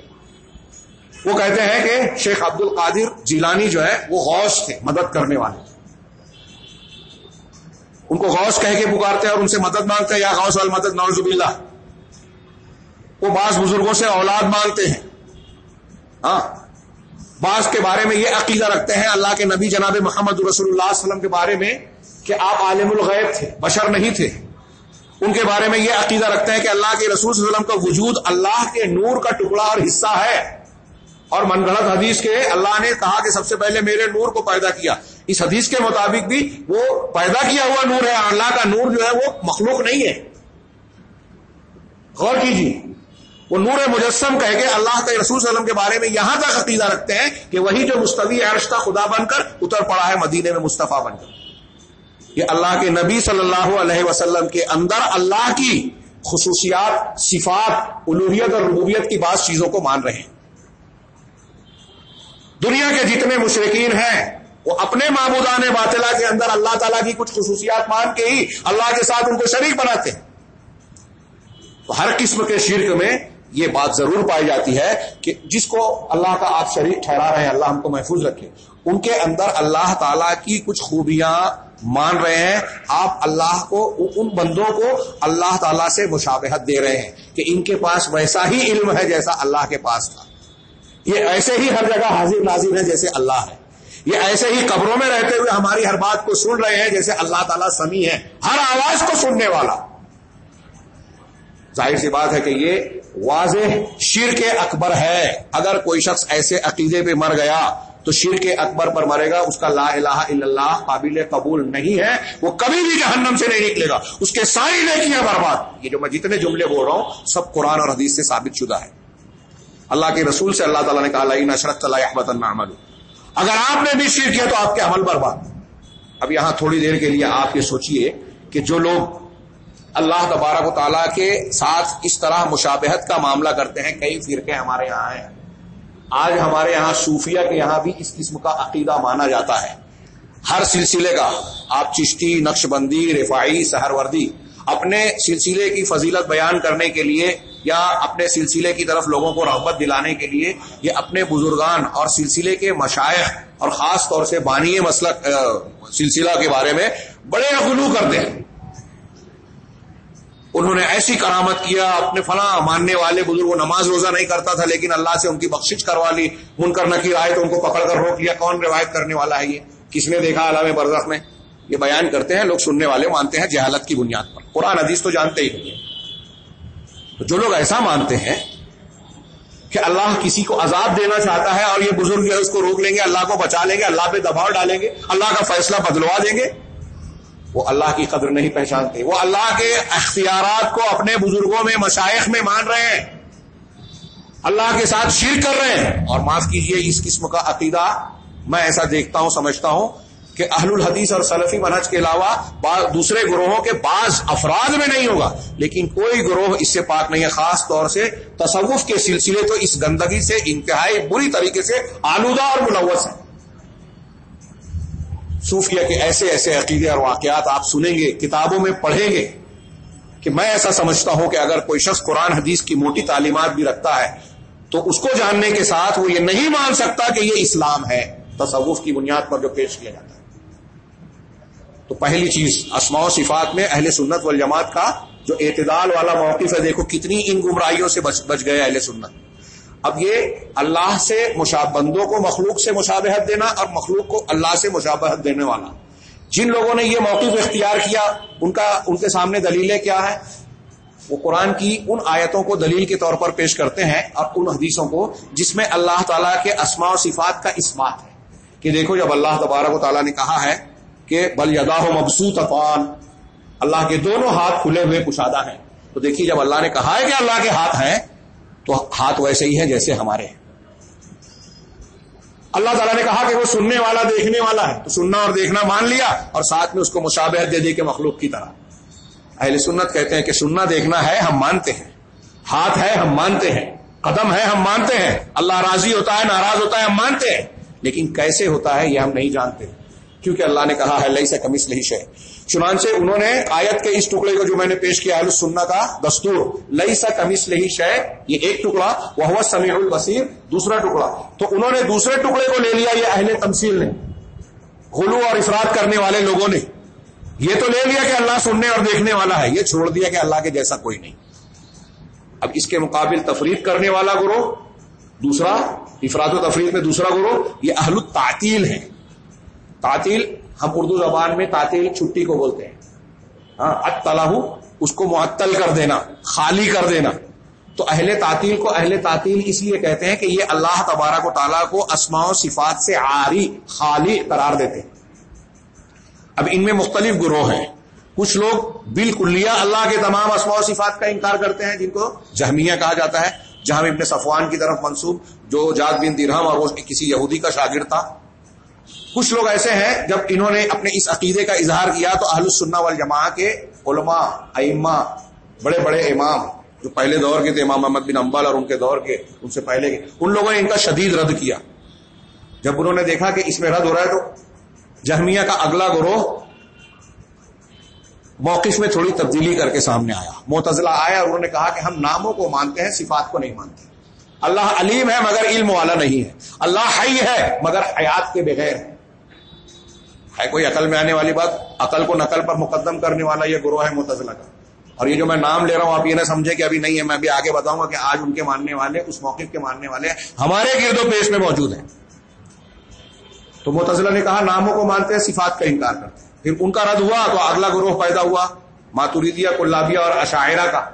وہ کہتے ہیں کہ شیخ عبد القادر جیلانی جو ہے، وہ غوث تھے، مدد کرنے والے۔ ان کو غوث کہہ کے پکارتے ہیں اور ان سے مدد مانگتے ہیں یا غوث المدد نوز اللہ وہ بعض بزرگوں سے اولاد مانگتے ہیں۔ ہاں۔ بعض کے بارے میں یہ عقیدہ رکھتے ہیں، اللہ کے نبی جناب محمد رسول اللہ علیہ وسلم کے بارے میں کہ آپ عالم الغیب تھے، بشر نہیں تھے۔ ان کے بارے میں یہ عقیدہ رکھتے ہیں کہ اللہ کے رسول صلی اللہ علیہ وسلم کا وجود اللہ کے نور کا ٹکڑا اور حصہ ہے۔ اور من گڑت حدیث کے اللہ نے کہا کہ سب سے پہلے میرے نور کو پیدا کیا۔ اس حدیث کے مطابق بھی وہ پیدا کیا ہوا نور ہے، اللہ کا نور جو ہے وہ مخلوق نہیں ہے۔ غور کیجیے، وہ نور مجسم کہہ کے اللہ کے رسول صلی اللہ علیہ وسلم کے بارے میں یہاں تک عقیدہ رکھتے ہیں کہ وہی جو مستوی عرشتہ خدا بن کر اتر پڑا ہے مدینے میں مصطفیٰ بن کر۔ یہ اللہ کے نبی صلی اللہ علیہ وسلم کے اندر اللہ کی خصوصیات، صفات الوحیت اور ربوبیت کی بعض چیزوں کو مان رہے ہیں۔ دنیا کے جتنے مشرقین ہیں، وہ اپنے معبودان باطلا کے اندر اللہ تعالیٰ کی کچھ خصوصیات مان کے ہی اللہ کے ساتھ ان کو شریک بناتے ہیں۔ تو ہر قسم کے شرک میں یہ بات ضرور پائی جاتی ہے کہ جس کو اللہ کا آپ شریک ٹھہرا رہے ہیں، اللہ ہم کو محفوظ رکھے۔ ان کے اندر اللہ تعالیٰ کی کچھ خوبیاں مان رہے ہیں، آپ اللہ کو، ان بندوں کو اللہ تعالیٰ سے مشابہت دے رہے ہیں کہ ان کے پاس ویسا ہی علم ہے جیسا اللہ کے پاس تھا۔ یہ ایسے ہی ہر جگہ حاضر نازر ہے جیسے اللہ ہے۔ یہ ایسے ہی قبروں میں رہتے ہوئے ہماری ہر بات کو سن رہے ہیں جیسے اللہ تعالیٰ سمی ہے ہر آواز کو سننے والا۔ ظاہر سی بات ہے کہ یہ واضح شیر کے اکبر ہے۔ اگر کوئی شخص ایسے عقیدے پہ مر گیا تو شیر کے اکبر پر مرے گا، اس کا لا الہ الا اللہ قابل قبول نہیں ہے، وہ کبھی بھی جہنم سے نہیں نکلے گا۔ اس کے ساری نیکیاں برباد۔ یہ جو میں جتنے جملے بول رہا ہوں، سب قرآن اور حدیث سے ثابت شدہ ہے۔ اللہ کے رسول سے اللہ تعالیٰ نے کہا نشرت اللہ احمد عمل اگر آپ نے بھی شیر کیا تو آپ کے عمل برباد۔ اب یہاں تھوڑی دیر کے لیے آپ یہ سوچئے کہ جو لوگ اللہ تبارک و تعالیٰ کے ساتھ اس طرح مشابہت کا معاملہ کرتے ہیں، کئی فرقے ہمارے یہاں ہیں۔ آج ہمارے یہاں صوفیہ کے یہاں بھی اس قسم کا عقیدہ مانا جاتا ہے۔ ہر سلسلے کا آپ چشتی نقش بندی رفائی سہروردی اپنے سلسلے کی فضیلت بیان کرنے کے لیے یا اپنے سلسلے کی طرف لوگوں کو رغبت دلانے کے لیے یہ اپنے بزرگان اور سلسلے کے مشائق اور خاص طور سے بانی مسلک سلسلہ کے بارے میں بڑے اغلو کرتے ہیں۔ انہوں نے ایسی کرامت کیا، اپنے فلاں ماننے والے بزرگ نماز روزہ نہیں کرتا تھا، لیکن اللہ سے ان کی بخشش کروا لی من کرنا کی آئے تو ان کو پکڑ کر روک لیا۔ کون روایت کرنے والا ہے یہ؟ کس نے دیکھا علام برزخ میں؟ یہ بیان کرتے ہیں، لوگ سننے والے مانتے ہیں جہالت کی بنیاد پر۔ قرآن حدیث تو جانتے ہی نہیں تو جو لوگ ایسا مانتے ہیں کہ اللہ کسی کو عذاب دینا چاہتا ہے اور یہ بزرگ جو ہے اس کو روک لیں گے، اللہ کو بچا لیں گے، اللہ پہ دباؤ ڈالیں گے، اللہ کا فیصلہ بدلوا دیں گے وہ اللہ کی قدر نہیں پہچانتے۔ وہ اللہ کے اختیارات کو اپنے بزرگوں میں مشائق میں مان رہے ہیں۔ اللہ کے ساتھ شیر کر رہے ہیں۔ اور معاف کیجیے، اس قسم کا عقیدہ میں ایسا دیکھتا ہوں، سمجھتا ہوں کہ اہل الحدیث اور سلفی منہج کے علاوہ دوسرے گروہوں کے بعض افراد میں نہیں ہوگا۔ لیکن کوئی گروہ اس سے پاک نہیں ہے۔ خاص طور سے تصوف کے سلسلے تو اس گندگی سے، انتہائی بری طریقے سے آلودہ اور ملوث ہے صوفیہ کے ایسے ایسے عقیدے اور واقعات آپ سنیں گے، کتابوں میں پڑھیں گے کہ میں ایسا سمجھتا ہوں کہ اگر کوئی شخص قرآن حدیث کی موٹی تعلیمات بھی رکھتا ہے تو اس کو جاننے کے ساتھ وہ یہ نہیں مان سکتا کہ یہ اسلام ہے۔ تصوف کی بنیاد پر جو پیش کیا جاتا ہے۔ تو پہلی چیز، اسماء و صفات میں اہل سنت والجماعت کا جو اعتدال والا موقف ہے، دیکھو کتنی ان گمراہیوں سے بچ بچ گئے اہل سنت۔ اب یہ اللہ سے بندوں کو مخلوق سے مشابہت دینا اور مخلوق کو اللہ سے مشابہت دینے والا۔ جن لوگوں نے یہ موقف اختیار کیا، ان کا ان کے سامنے دلیلیں کیا ہے وہ قرآن کی ان آیتوں کو دلیل کے طور پر پیش کرتے ہیں اور ان حدیثوں کو جس میں اللہ تعالیٰ کے اسماء و صفات کا اس بات ہے۔ کہ دیکھو، جب اللہ تبارک و تعالیٰ نے کہا ہے کہ بل یدا مبسوط افان اللہ کے دونوں ہاتھ کھلے ہوئے کشادہ ہیں۔ تو دیکھیے، جب اللہ نے کہا ہے کہ اللہ کے ہاتھ ہیں تو ہاتھ ویسے ہی ہے جیسے ہمارے ہیں۔ اللہ تعالیٰ نے کہا کہ وہ سننے والا، دیکھنے والا ہے۔ تو سننا اور دیکھنا مان لیا اور ساتھ میں اس کو مشابہت دے دی کہ مخلوق کی طرح۔ اہل سنت کہتے ہیں کہ سننا، دیکھنا ہے، ہم مانتے ہیں۔ ہاتھ ہے، ہم مانتے ہیں۔ قدم ہے، ہم مانتے ہیں۔ اللہ راضی ہوتا ہے، ناراض ہوتا ہے، ہم مانتے ہیں۔ لیکن کیسے ہوتا ہے یہ ہم نہیں جانتے۔ کیونکہ اللہ نے کہا ہے، لئی سے کمس لہی شہ چنانچہ انہوں نے آیت کے اس ٹکڑے کو جو میں نے پیش کیا ہے سننا کا دستور، لئی سا کمس لہی شے۔ یہ ایک ٹکڑا وہ سمیع البصیر، دوسرا ٹکڑا۔ تو انہوں نے دوسرے ٹکڑے کو لے لیا، یہ اہل تمسیل نے۔ غلو اور افراد کرنے والے لوگوں نے۔ یہ تو لے لیا کہ اللہ سننے اور دیکھنے والا ہے، یہ چھوڑ دیا کہ اللہ کے جیسا کوئی نہیں۔ اب اس کے مقابل تفریح کرنے والا گروہ، دوسرا، افراد و تفریح میں دوسرا گروہ، یہ اہل التعطیل ہے تعطیل، ہم اردو زبان میں تعطیل چھٹی کو بولتے ہیں۔ ہاں اطلاح اس کو معطل کر دینا، خالی کر دینا۔ تو اہل تعطیل کو اہل تعطیل اس لیے کہتے ہیں کہ یہ اللہ تبارک و تعالیٰ کو اسماء و صفات سے عاری، خالی قرار دیتے ہیں۔ اب ان میں مختلف گروہ ہیں۔ کچھ لوگ بالکلیہ اللہ کے تمام اسماء و صفات کا انکار کرتے ہیں، جن کو جہمیہ کہا جاتا ہے۔ جہاں ابن صفوان کی طرف منسوب، جو جاد بن درہم اور وہ کسی یہودی کا شاگرد تھا۔ کچھ لوگ ایسے ہیں، جب انہوں نے اپنے اس عقیدے کا اظہار کیا تو اہل السنہ والجماع کے علماء، ائمہ، بڑے بڑے امام جو پہلے دور کے تھے، امام محمد بن امبال اور ان کے دور کے، ان سے پہلے کے، ان لوگوں نے ان کا شدید رد کیا۔ جب انہوں نے دیکھا کہ اس میں رد ہو رہا ہے تو جہمیہ کا اگلا گروہ موقف میں تھوڑی تبدیلی کر کے سامنے آیا۔ متضلہ آیا اور انہوں نے کہا کہ ہم ناموں کو مانتے ہیں، صفات کو نہیں مانتے۔ اللہ علیم ہے مگر علم والا نہیں ہے۔ اللہ حی ہے مگر حیات کے بغیر۔ ہے ہے کوئی عقل میں آنے والی بات؟ عقل کو نقل پر مقدم کرنے والا یہ گروہ ہے متضلہ کا۔ اور یہ جو میں نام لے رہا ہوں، آپ یہ نہ سمجھے کہ ابھی نہیں ہے، میں ابھی آگے بتاؤں گا کہ آج ان کے ماننے والے، اس موقف کے ماننے والے ہمارے گرد و پیش میں موجود ہیں۔ تو متضلہ نے کہا، ناموں کو مانتے ہیں، صفات کا انکار کرتے ہیں۔ پھر ان کا رد ہوا تو اگلا گروہ پیدا ہوا ماتوریدیا کلابیا اور عشاعرہ کا۔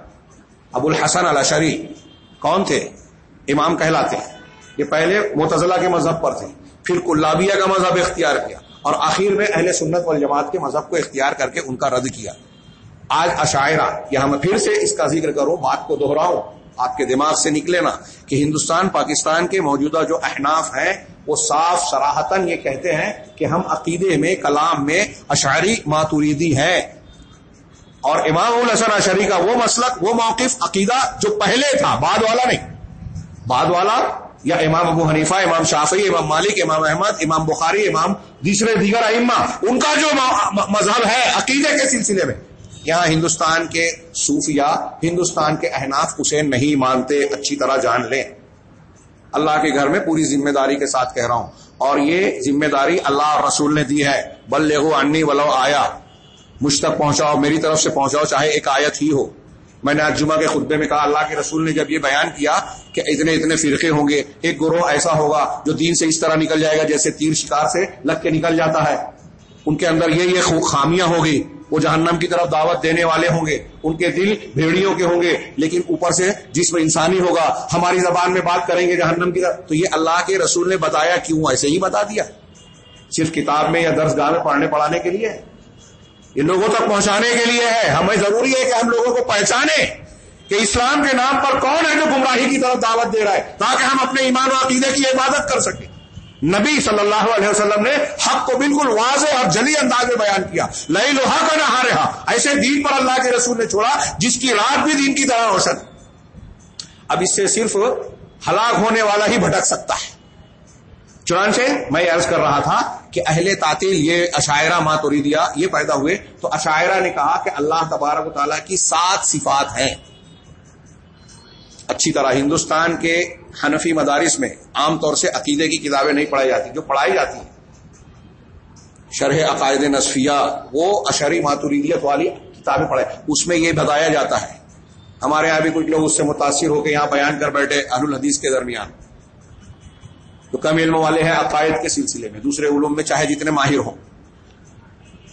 ابو الحسن الشری کون تھے؟ امام کہلاتے ہیں۔ یہ پہلے متضلہ کے مذہب پر تھے۔ پھر کلابیہ کا مذہب اختیار کیا۔ اور آخر میں اہل سنت والجماعت کے مذہب کو اختیار کر کے ان کا رد کیا۔ آج عشاعرہ یہاں میں پھر سے اس کا ذکر کروں بات کو دوہراؤں آپ کے دماغ سے نکلے نا کہ ہندوستان، پاکستان کے موجودہ جو احناف ہیں، وہ صاف سراہتن یہ کہتے ہیں کہ ہم عقیدے میں، کلام میں اشعری ماتوریدی ہیں۔ اور امام الحسن اشری کا وہ مسلک، وہ موقف، عقیدہ جو پہلے تھا، بعد والا نہیں۔ بعد والا یا امام ابو حنیفہ، امام شافی امام مالک، امام احمد، امام بخاری، امام دوسرے دیگر ائمہ، ان کا جو مذہب ہے، عقیدے کے سلسلے میں، یہاں ہندوستان کے صوفیہ ہندوستان کے احناف اسے نہیں مانتے، اچھی طرح جان لیں۔ اللہ کے گھر میں پوری ذمہ داری کے ساتھ کہہ رہا ہوں۔ اور یہ ذمہ داری اللہ اور رسول نے دی ہے۔ بل لہو انی ولو آیا۔ مجھ تک پہنچاؤ، میری طرف سے پہنچاؤ، چاہے ایک آیت ہی ہو۔ میں نے آج جمعہ کے خطبے میں کہا، اللہ کے رسول نے جب یہ بیان کیا کہ اتنے اتنے فرقے ہوں گے، ایک گروہ ایسا ہوگا جو دین سے اس طرح نکل جائے گا جیسے تیر شکار سے لگ کے نکل جاتا ہے۔ ان کے اندر یہ یہ خامیاں ہوگی وہ جہنم کی طرف دعوت دینے والے ہوں گے۔ ان کے دل بھیڑیوں کے ہوں گے، لیکن اوپر سے جسم انسانی ہوگا۔ ہماری زبان میں بات کریں گے جہنم کی طرف۔ تو یہ اللہ کے رسول نے بتایا، کیوں ایسے ہی بتا دیا؟ صرف کتاب میں یا درس گاہ میں پڑھنے پڑھانے کے لیے؟ یہ لوگوں تک پہنچانے کے لیے ہے۔ ہمیں ضروری ہے کہ ہم لوگوں کو پہچانے کہ اسلام کے نام پر کون ہے جو گمراہی کی طرف دعوت دے رہا ہے، تاکہ ہم اپنے ایمان و عقیدے کی عبادت کر سکیں۔ نبی صلی اللہ علیہ وسلم نے حق کو بالکل واضح اور جلی انداز میں بیان کیا۔ لئی لوہا کا نہ ہارے ایسے دین پر اللہ کے رسول نے چھوڑا جس کی رات بھی دین کی طرح روشن۔ اب اس سے صرف ہلاک ہونے والا ہی بھٹک سکتا ہے۔ چنانچہ میں عرض کر رہا تھا کہ اہل تعطیل یہ عشاعرہ ماتوری دیا یہ پیدا ہوئے تو عشاعرہ نے کہا کہ اللہ تبارک و تعالیٰ کی سات صفات ہیں۔ اچھی طرح ہندوستان کے حنفی مدارس میں عام طور سے عقیدے کی کتابیں نہیں پڑھائی جاتی، جو پڑھائی جاتی ہیں۔ شرح عقائد نصفیہ، وہ اشری ماتوریدیت والی کتابیں پڑھائی، اس میں یہ بتایا جاتا ہے۔ ہمارے یہاں بھی کچھ لوگ اس سے متاثر ہو کے یہاں بیان کر بیٹھے اہل الحدیث کے درمیان۔ جو کم علم والے ہیں، عقائد کے سلسلے میں، دوسرے علوم میں چاہے جتنے ماہر ہوں۔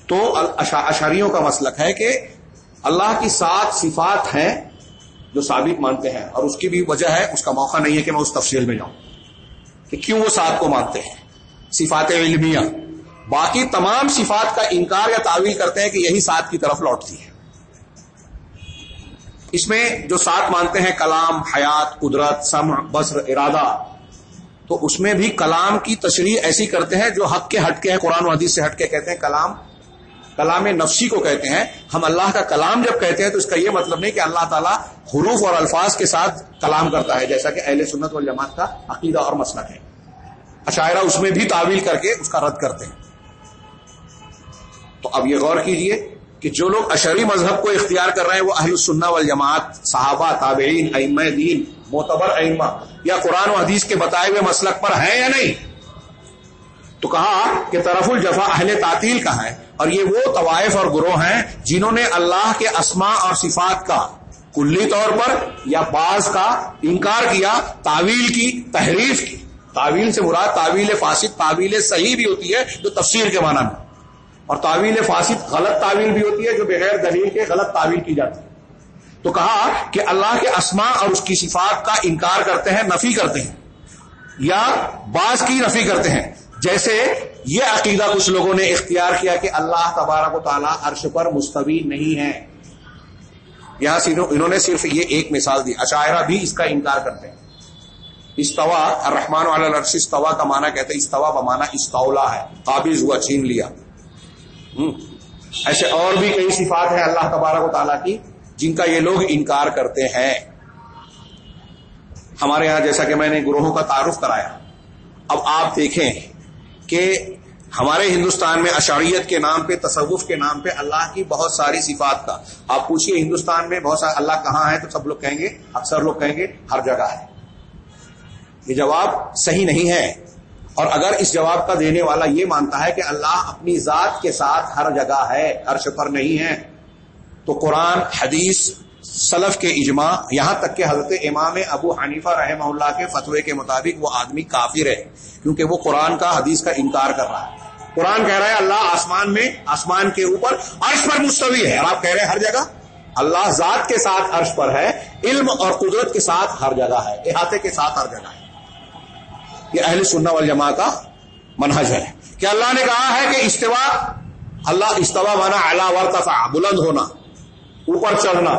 تو اشاریوں کا مسلک ہے کہ اللہ کی سات صفات ہیں جو ثابت مانتے ہیں، اور اس کی بھی وجہ ہے، اس کا موقع نہیں ہے کہ میں اس تفصیل میں جاؤں کہ کیوں وہ سات کو مانتے ہیں۔ صفات علمیہ۔ باقی تمام صفات کا انکار یا تعویل کرتے ہیں کہ یہی سات کی طرف لوٹتی ہے اس میں جو سات مانتے ہیں، کلام، حیات، قدرت سم بصر، ارادہ تو اس میں بھی کلام کی تشریح ایسی کرتے ہیں جو حق کے ہٹ کے ہیں، قرآن و حدیث سے ہٹ کے کہتے ہیں، کلام کلام نفسی کو کہتے ہیں۔ ہم اللہ کا کلام جب کہتے ہیں تو اس کا یہ مطلب نہیں کہ اللہ تعالیٰ حروف اور الفاظ کے ساتھ کلام کرتا ہے، جیسا کہ اہل سنت والجماعت کا عقیدہ اور مسلک ہے۔ عشاعرہ اس میں بھی تعویل کر کے اس کا رد کرتے ہیں۔ تو اب یہ غور کیجیے کہ جو لوگ اشری مذہب کو اختیار کر رہے ہیں، وہ اہل السنہ والجماعت، صحابہ، تابعین، ائمہ دین معتبر ائمہ، یا قرآن و حدیث کے بتائے ہوئے مسلک پر ہیں یا نہیں؟ تو کہا کہ طرف الجفا اہل تعطیل کا ہے، اور یہ وہ طوائف اور گروہ ہیں جنہوں نے اللہ کے اسماء اور صفات کا کلی طور پر یا بعض کا انکار کیا، تعویل کی، تحریف کی۔ تعویل سے مراد تعویل فاسد، تعویل صحیح بھی ہوتی ہے جو تفسیر کے معنی میں، اور تعویل فاسد غلط تعویل بھی ہوتی ہے جو بغیر دلیل کے غلط تعویل کی جاتی ہے۔ تو کہا کہ اللہ کے اسما اور اس کی صفات کا انکار کرتے ہیں، نفی کرتے ہیں، یا بعض کی نفی کرتے ہیں۔ جیسے یہ عقیدہ کچھ لوگوں نے اختیار کیا کہ اللہ تبارک و تعالیٰ عرش پر مستوی نہیں ہے یہاں انہوں نے صرف یہ ایک مثال دی، اشاعرہ بھی اس کا انکار کرتے ہیں۔ استوا، الرحمن الرش استوا کا معنی کہتے ہیں، استوا کا استولا ہے، قابض ہوا، چھین لیا۔ ایسے اور بھی کئی صفات ہیں اللہ تبارک و تعالیٰ کی۔ جن کا یہ لوگ انکار کرتے ہیں۔ ہمارے یہاں جیسا کہ میں نے گروہوں کا تعارف کرایا۔ اب آپ دیکھیں کہ ہمارے ہندوستان میں اشاریت کے نام پہ، تصوف کے نام پہ اللہ کی بہت ساری صفات کا۔ آپ پوچھیے ہندوستان میں بہت سارا اللہ کہاں ہے تو سب لوگ کہیں گے، اکثر لوگ کہیں گے ہر جگہ ہے۔ یہ جواب صحیح نہیں ہے۔ اور اگر اس جواب کا دینے والا یہ مانتا ہے کہ اللہ اپنی ذات کے ساتھ ہر جگہ ہے عرش پر نہیں ہے تو قرآن، حدیث، سلف کے اجماع، یہاں تک کہ حضرت امام ابو حنیفہ رحمہ اللہ کے فتوے کے مطابق وہ آدمی کافر ہے، کیونکہ وہ قرآن کا، حدیث کا انکار کر رہا ہے۔ قرآن کہہ رہا ہے، اللہ آسمان میں، آسمان کے اوپر عرش پر مستوی ہے۔ اور آپ کہہ رہے ہیں ہر جگہ؟ اللہ ذات کے ساتھ عرش پر ہے، علم اور قدرت کے ساتھ ہر جگہ ہے، احاطے کے ساتھ ہر جگہ ہے۔ یہ اہل سننا والجماع کا منہج ہے۔ کہ اللہ نے کہا ہے کہ استوا، اللہ استوا مانا اعلی ورتفع بلند ہونا۔ اوپر چڑھنا۔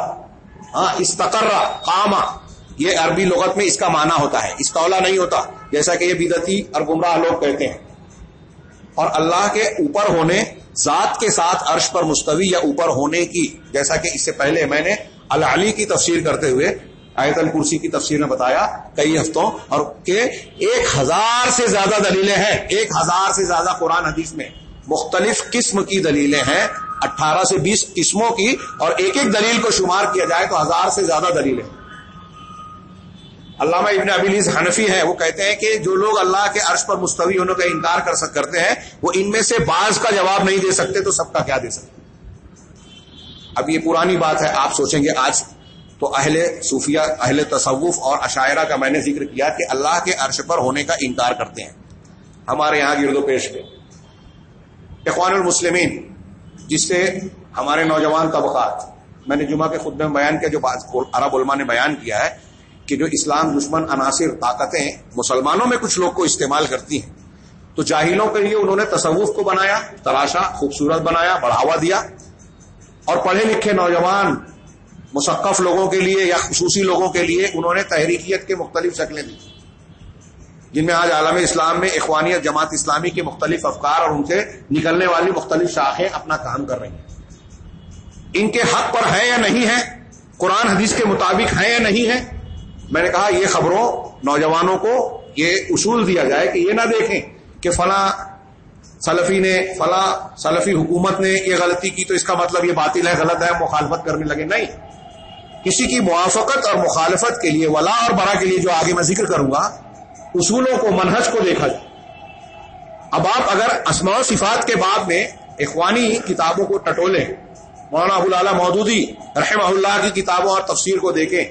ہاں استقرا کاما یہ عربی لغت میں اس کا معنی ہوتا ہے۔ استولا نہیں ہوتا، جیسا کہ یہ بدتی اور گمراہ لوگ کہتے ہیں۔ اور اللہ کے اوپر ہونے، ذات کے ساتھ عرش پر مستوی یا اوپر ہونے کی، جیسا کہ اس سے پہلے میں نے العلی کی تفسیر کرتے ہوئے آیت الکرسی کی تفسیر میں بتایا کئی ہفتوں، اور کہ ایک ہزار سے زیادہ دلیلیں ہیں۔ ایک ہزار سے زیادہ قرآن حدیث میں مختلف قسم کی دلیلیں ہیں۔ اٹھارہ سے بیس قسموں کی اور ایک ایک دلیل کو شمار کیا جائے تو ہزار سے زیادہ دلیلیں۔ علامہ ابن ابلیز حنفی ہے وہ کہتے ہیں کہ جو لوگ اللہ کے عرش پر مستوی ہونے کا انکار کر سک، کرتے ہیں، وہ ان میں سے بعض کا جواب نہیں دے سکتے تو سب کا کیا دے سکتے؟ اب یہ پرانی بات ہے، آپ سوچیں گے آج تو اہل صوفیہ، اہل تصوف اور عشاعرہ کا میں نے ذکر کیا کہ اللہ کے عرش پر ہونے کا انکار کرتے ہیں۔ ہمارے یہاں گرد و پیش کے اخوان المسلمین جس سے ہمارے نوجوان طبقات، میں نے جمعہ کے خود میں بیان کیا، جو عرب علماء نے بیان کیا ہے کہ جو اسلام دشمن، عناصر، طاقتیں مسلمانوں میں کچھ لوگ کو استعمال کرتی ہیں، تو جاہلوں کے لیے انہوں نے تصوف کو بنایا، تراشا، خوبصورت بنایا، بڑھاوا دیا، اور پڑھے لکھے نوجوان مثقف لوگوں کے لیے یا خصوصی لوگوں کے لیے انہوں نے تحریکیت کے مختلف شکلیں دی۔ جن میں آج عالم اسلام میں اخوانیت جماعت اسلامی کے مختلف افکار اور ان سے نکلنے والی مختلف شاخیں اپنا کام کر رہی ہیں۔ ان کے حق پر ہے یا نہیں ہے قرآن حدیث کے مطابق ہے یا نہیں ہے میں نے کہا یہ خبروں نوجوانوں کو یہ اصول دیا جائے کہ یہ نہ دیکھیں کہ فلاں سلفی نے، فلاں سلفی حکومت نے یہ غلطی کی تو اس کا مطلب یہ باطل ہے، غلط ہے، مخالفت کرنے لگے۔ نہیں۔ کسی کی موافقت اور مخالفت کے لیے، ولا اور برا کے لیے جو آگے میں ذکر کروں گا اصولوں کو منہج کو دیکھا جائے۔ اب آپ اگر اسماء صفات کے بعد میں اخوانی کتابوں کو ٹٹولیں، مولانا ابو اللہ مودودی رحمہ اللہ کی کتابوں اور تفسیر کو دیکھیں،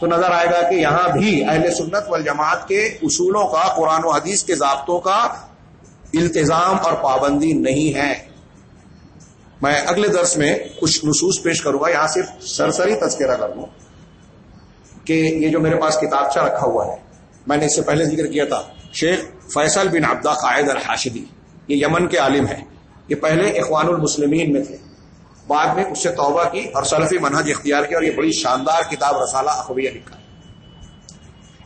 تو نظر آئے گا کہ یہاں بھی اہل سنت والجماعت کے اصولوں کا، قرآن و حدیث کے ضابطوں کا التظام اور پابندی نہیں ہے۔ میں اگلے درس میں کچھ نصوص پیش کروں گا، یہاں صرف سرسری تذکرہ کر دوں کہ یہ جو میرے پاس کتابچہ رکھا ہوا ہے۔ میں نے اس سے پہلے ذکر کیا تھا، شیخ فیصل بن عبدہ قائد الحاشدی، یہ یمن کے عالم ہیں۔ یہ پہلے اخوان المسلمین میں تھے۔ بعد میں اس سے توبہ کی اور سلفی منہج اختیار کیا اور یہ بڑی شاندار کتاب رسالہ اخویہ لکھا۔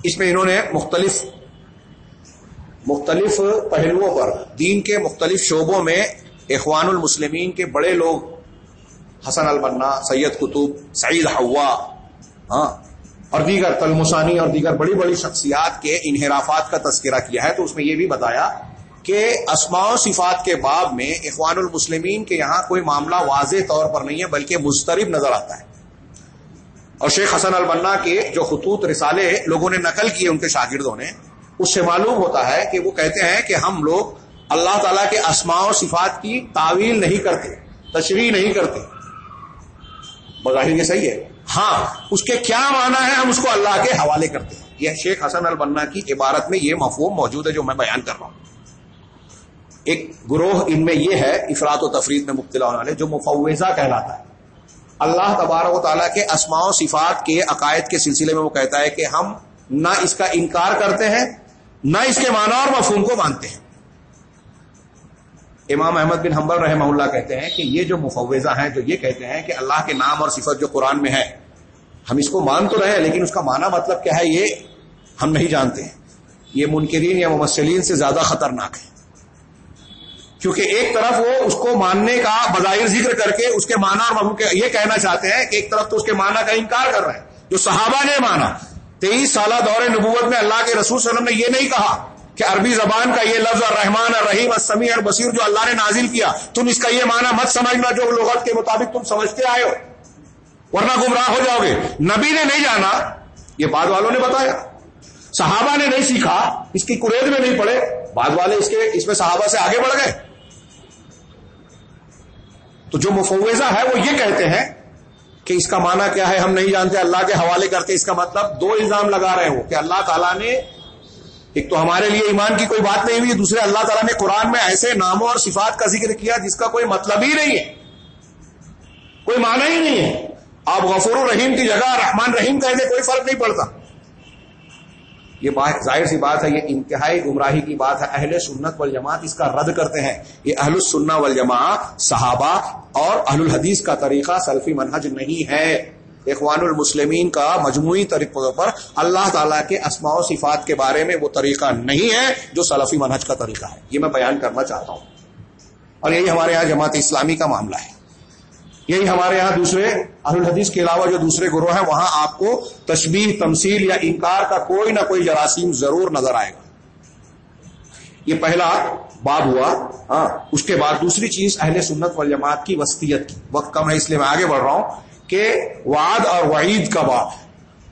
اس میں انہوں نے مختلف مختلف پہلوؤں پر، دین کے مختلف شعبوں میں اخوان المسلمین کے بڑے لوگ، حسن البنا، سید قطب، سعید ہوا ہاں اور دیگر تلمسانی اور دیگر بڑی بڑی شخصیات کے انحرافات کا تذکرہ کیا ہے تو اس میں یہ بھی بتایا کہ اسماء و صفات کے باب میں اخوان المسلمین کے یہاں کوئی معاملہ واضح طور پر نہیں ہے، بلکہ مسترب نظر آتا ہے۔ اور شیخ حسن البنا کے جو خطوط رسالے لوگوں نے نقل کیے ان کے شاگردوں نے، اس سے معلوم ہوتا ہے کہ وہ کہتے ہیں کہ ہم لوگ اللہ تعالیٰ کے اسماء و صفات کی تعویل نہیں کرتے، تشریح نہیں کرتے۔ بظاہر یہ صحیح ہے۔ ہاں اس کے کیا معنی ہے، ہم اس کو اللہ کے حوالے کرتے ہیں۔ یہ شیخ حسن البنا کی عبارت میں یہ مفہوم موجود ہے جو میں بیان کر رہا ہوں۔ ایک گروہ ان میں یہ ہے، افراد و تفریح میں مبتلا ہونے والے، جو مفوضہ کہلاتا ہے۔ اللہ تبارک و تعالیٰ کے اسماع و صفات کے عقائد کے سلسلے میں وہ کہتا ہے کہ ہم نہ اس کا انکار کرتے ہیں، نہ اس کے معنی اور مفہوم کو مانتے ہیں۔ امام احمد بن حمبل رحمہ اللہ کہتے ہیں کہ یہ جو مفوضہ ہیں، جو یہ کہتے ہیں کہ اللہ کے نام اور صفت جو قرآن میں ہے ہم اس کو مان تو رہے لیکن اس کا معنی مطلب کیا ہے یہ ہم نہیں جانتے ہیں۔ یہ منکرین یا ممثلین سے زیادہ خطرناک ہے کیونکہ ایک طرف وہ اس کو ماننے کا بظاہر ذکر کر کے اس کے معنی اور یہ کہنا چاہتے ہیں کہ ایک طرف تو اس کے معنی کا انکار کر رہے ہیں، جو صحابہ نے مانا۔ تیئیس سالہ دور نبوت میں اللہ کے رسول صلی اللہ علیہ وسلم نے یہ نہیں کہا کہ عربی زبان کا یہ لفظ اور رحمان اور رحیم السمی اور بصیر جو اللہ نے نازل کیا، تم اس کا یہ معنی مت سمجھنا جو لغت کے مطابق تم سمجھتے آئے ہو۔ ورنہ گمراہ ہو جاؤ گے۔ نبی نے نہیں جانا، یہ بعد والوں نے بتایا۔ صحابہ نے نہیں سیکھا، اس کی قرید میں نہیں پڑے۔ بعد والے اس کے، اس میں صحابہ سے آگے بڑھ گئے۔ تو جو مفوضہ ہے، وہ یہ کہتے ہیں کہ اس کا معنی کیا ہے؟ ہم نہیں جانتے، اللہ کے حوالے کرتے۔ اس کا مطلب دو الزام لگا رہے ہو کہ اللہ تعالیٰ نے، ایک تو ہمارے لیے ایمان کی کوئی بات نہیں ہوئی، دوسرے اللہ تعالیٰ نے قرآن میں ایسے ناموں اور صفات کا ذکر کیا جس کا کوئی مطلب ہی نہیں ہے۔ کوئی معنی ہی نہیں ہے۔ آپ غفور الرحیم کی جگہ رحمان رحیم کہنے کوئی فرق نہیں پڑتا۔ یہ بات ظاہر سی بات ہے، یہ انتہائی گمراہی کی بات ہے۔ اہل سنت والجماعت اس کا رد کرتے ہیں۔ یہ اہل السنہ والجماع صحابہ اور اہل الحدیث کا طریقہ سلفی منہج نہیں ہے۔ اخوان المسلمین کا مجموعی طریقوں پر اللہ تعالیٰ کے اسماع و صفات کے بارے میں وہ طریقہ نہیں ہے جو سلفی منہج کا طریقہ ہے۔ یہ میں بیان کرنا چاہتا ہوں۔ اور یہی ہمارے یہاں جماعت اسلامی کا معاملہ ہے۔ یہی ہمارے یہاں دوسرے اہل الحدیث کے علاوہ جو دوسرے گروہ ہیں، وہاں آپ کو تشبیح تمثیل یا انکار کا کوئی نہ کوئی جراثیم ضرور نظر آئے گا۔ یہ پہلا باب ہوا۔ ہاں اس کے بعد دوسری چیز اہل سنت والجماعت کی وسطیت کی۔ وقت کم ہے، اس لیے میں آگے بڑھ رہا ہوں کہ وعد اور وعید کا باب۔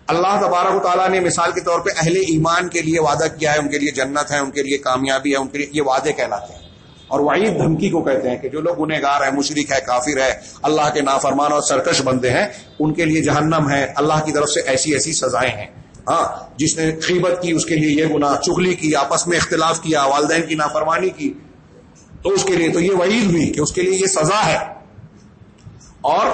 اللہ تبارک و تعالیٰ نے مثال کے طور پہ اہل ایمان کے لیے وعدہ کیا ہے، ان کے لیے جنت ہے، ان کے لیے کامیابی ہے، ان کے لیے یہ وعدے کہلاتے ہیں۔ اور وعید دھمکی کو کہتے ہیں کہ جو لوگ انہیں گار ہے مشرق ہے کافر ہے اللہ کے نافرمان اور سرکش بندے ہیں، ان کے لیے جہنم ہے، اللہ کی طرف سے ایسی ایسی سزائیں ہیں۔ ہاں جس نے قیمت کی، اس کے لیے یہ گنا چگلی کی، آپس میں اختلاف کیا، والدین کی نافرمانی کی، تو اس کے لیے تو یہ وعید ہوئی کہ اس کے لیے یہ سزا ہے۔ اور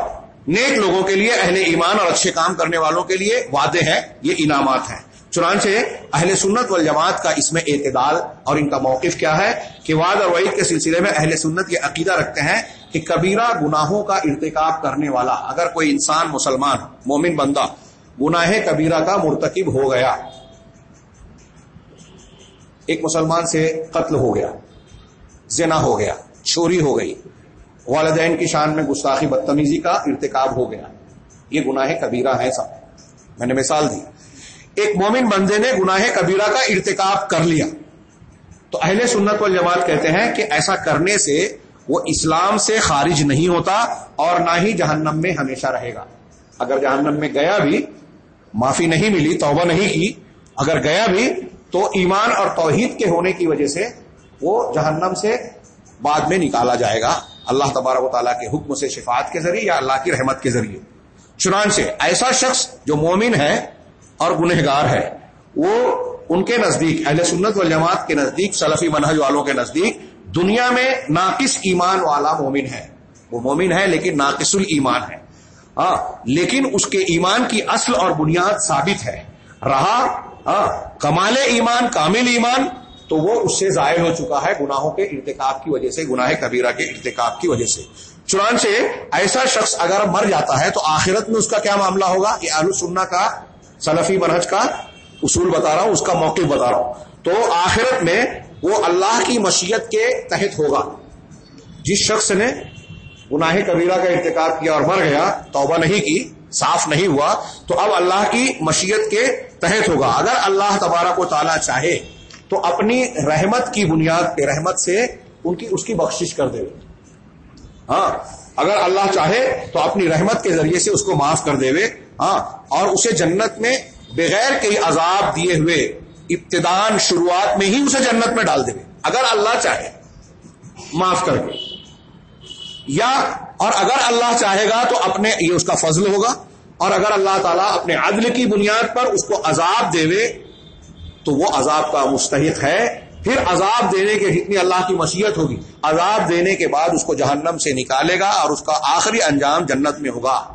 نیک لوگوں کے لیے، اہل ایمان اور اچھے کام کرنے والوں کے لیے وعدے ہیں یہ انعامات ہیں۔ چنانچہ اہل سنت والجماعت کا اس میں اعتدال اور ان کا موقف کیا ہے کہ وعد اور وعید کے سلسلے میں اہل سنت یہ عقیدہ رکھتے ہیں کہ کبیرہ گناہوں کا ارتکاب کرنے والا اگر کوئی انسان مسلمان، مومن بندہ گناہ کبیرہ کا مرتکب ہو گیا، ایک مسلمان سے قتل ہو گیا، زنا ہو گیا، چوری ہو گئی، والدین کی شان میں گستاخی، بدتمیزی کا ارتکاب ہو گیا، یہ گناہ کبیرہ ہے سب۔ میں نے مثال دی۔ ایک مومن بندے نے گناہ کبیرہ کا ارتکاب کر لیا۔ تو اہل سنت والجماعت کہتے ہیں کہ ایسا کرنے سے وہ اسلام سے خارج نہیں ہوتا اور نہ ہی جہنم میں ہمیشہ رہے گا۔ اگر جہنم میں گیا بھی معافی نہیں ملی، توبہ نہیں کی، اگر گیا بھی تو ایمان اور توحید کے ہونے کی وجہ سے وہ جہنم سے بعد میں نکالا جائے گا۔ اللہ تبارک و تعالیٰ کے حکم سے شفاعت کے ذریعے یا اللہ کی رحمت کے ذریعے۔ چنانچہ ایسا شخص جو مومن ہے اور گنہگار ہے۔ وہ ان کے نزدیک، اہل سنت والجماعت کے نزدیک، سلفی منہج والوں کے نزدیک دنیا میں ناقص ایمان والا مومن ہے۔ وہ مومن ہے لیکن ناقص المان ہے۔ ہاں لیکن اس کے ایمان کی اصل اور بنیاد ثابت ہے۔ رہا ہاں کمال ایمان، کامل ایمان، تو وہ اس سے ظاہر ہو چکا ہے گناہوں کے ارتکاب کی وجہ سے، گناہ کبیرہ کے ارتکاب کی وجہ سے۔ چنانچہ ایسا شخص اگر مر جاتا ہے تو آخرت میں اس کا کیا معاملہ ہوگا؟ یہ آلو سننا کا سلفی منہج کا اصول بتا رہا ہوں، اس کا موقف بتا رہا ہوں۔ تو آخرت میں وہ اللہ کی مشیت کے تحت ہوگا۔ جس شخص نے گناہ کبیرہ کا ارتکاب کیا اور مر گیا، توبہ نہیں کی، صاف نہیں ہوا، تو اب اللہ کی مشیت کے تحت ہوگا۔ اگر اللہ تبارک و تعالی چاہے، تو اپنی رحمت کی بنیاد پہ، رحمت سے ان کی، اس کی بخشش کر دے۔ ہاں اگر اللہ چاہے، تو اپنی رحمت کے ذریعے سے اس کو معاف کر دے۔ ہاں اور اسے جنت میں بغیر کئی عذاب دیے ہوئے ابتدان شروعات میں ہی اسے جنت میں ڈال دے۔ اگر اللہ چاہے، معاف کر کے۔ یا، اور اگر اللہ چاہے گا تو اپنے، یہ اس کا فضل ہوگا۔ اور اگر اللہ تعالیٰ اپنے عدل کی بنیاد پر اس کو عذاب دے تو وہ عذاب کا مستحق ہے۔ پھر عذاب دینے کے جتنی اللہ کی مشیت ہوگی۔ عذاب دینے کے بعد اس کو جہنم سے نکالے گا اور اس کا آخری انجام جنت میں ہوگا۔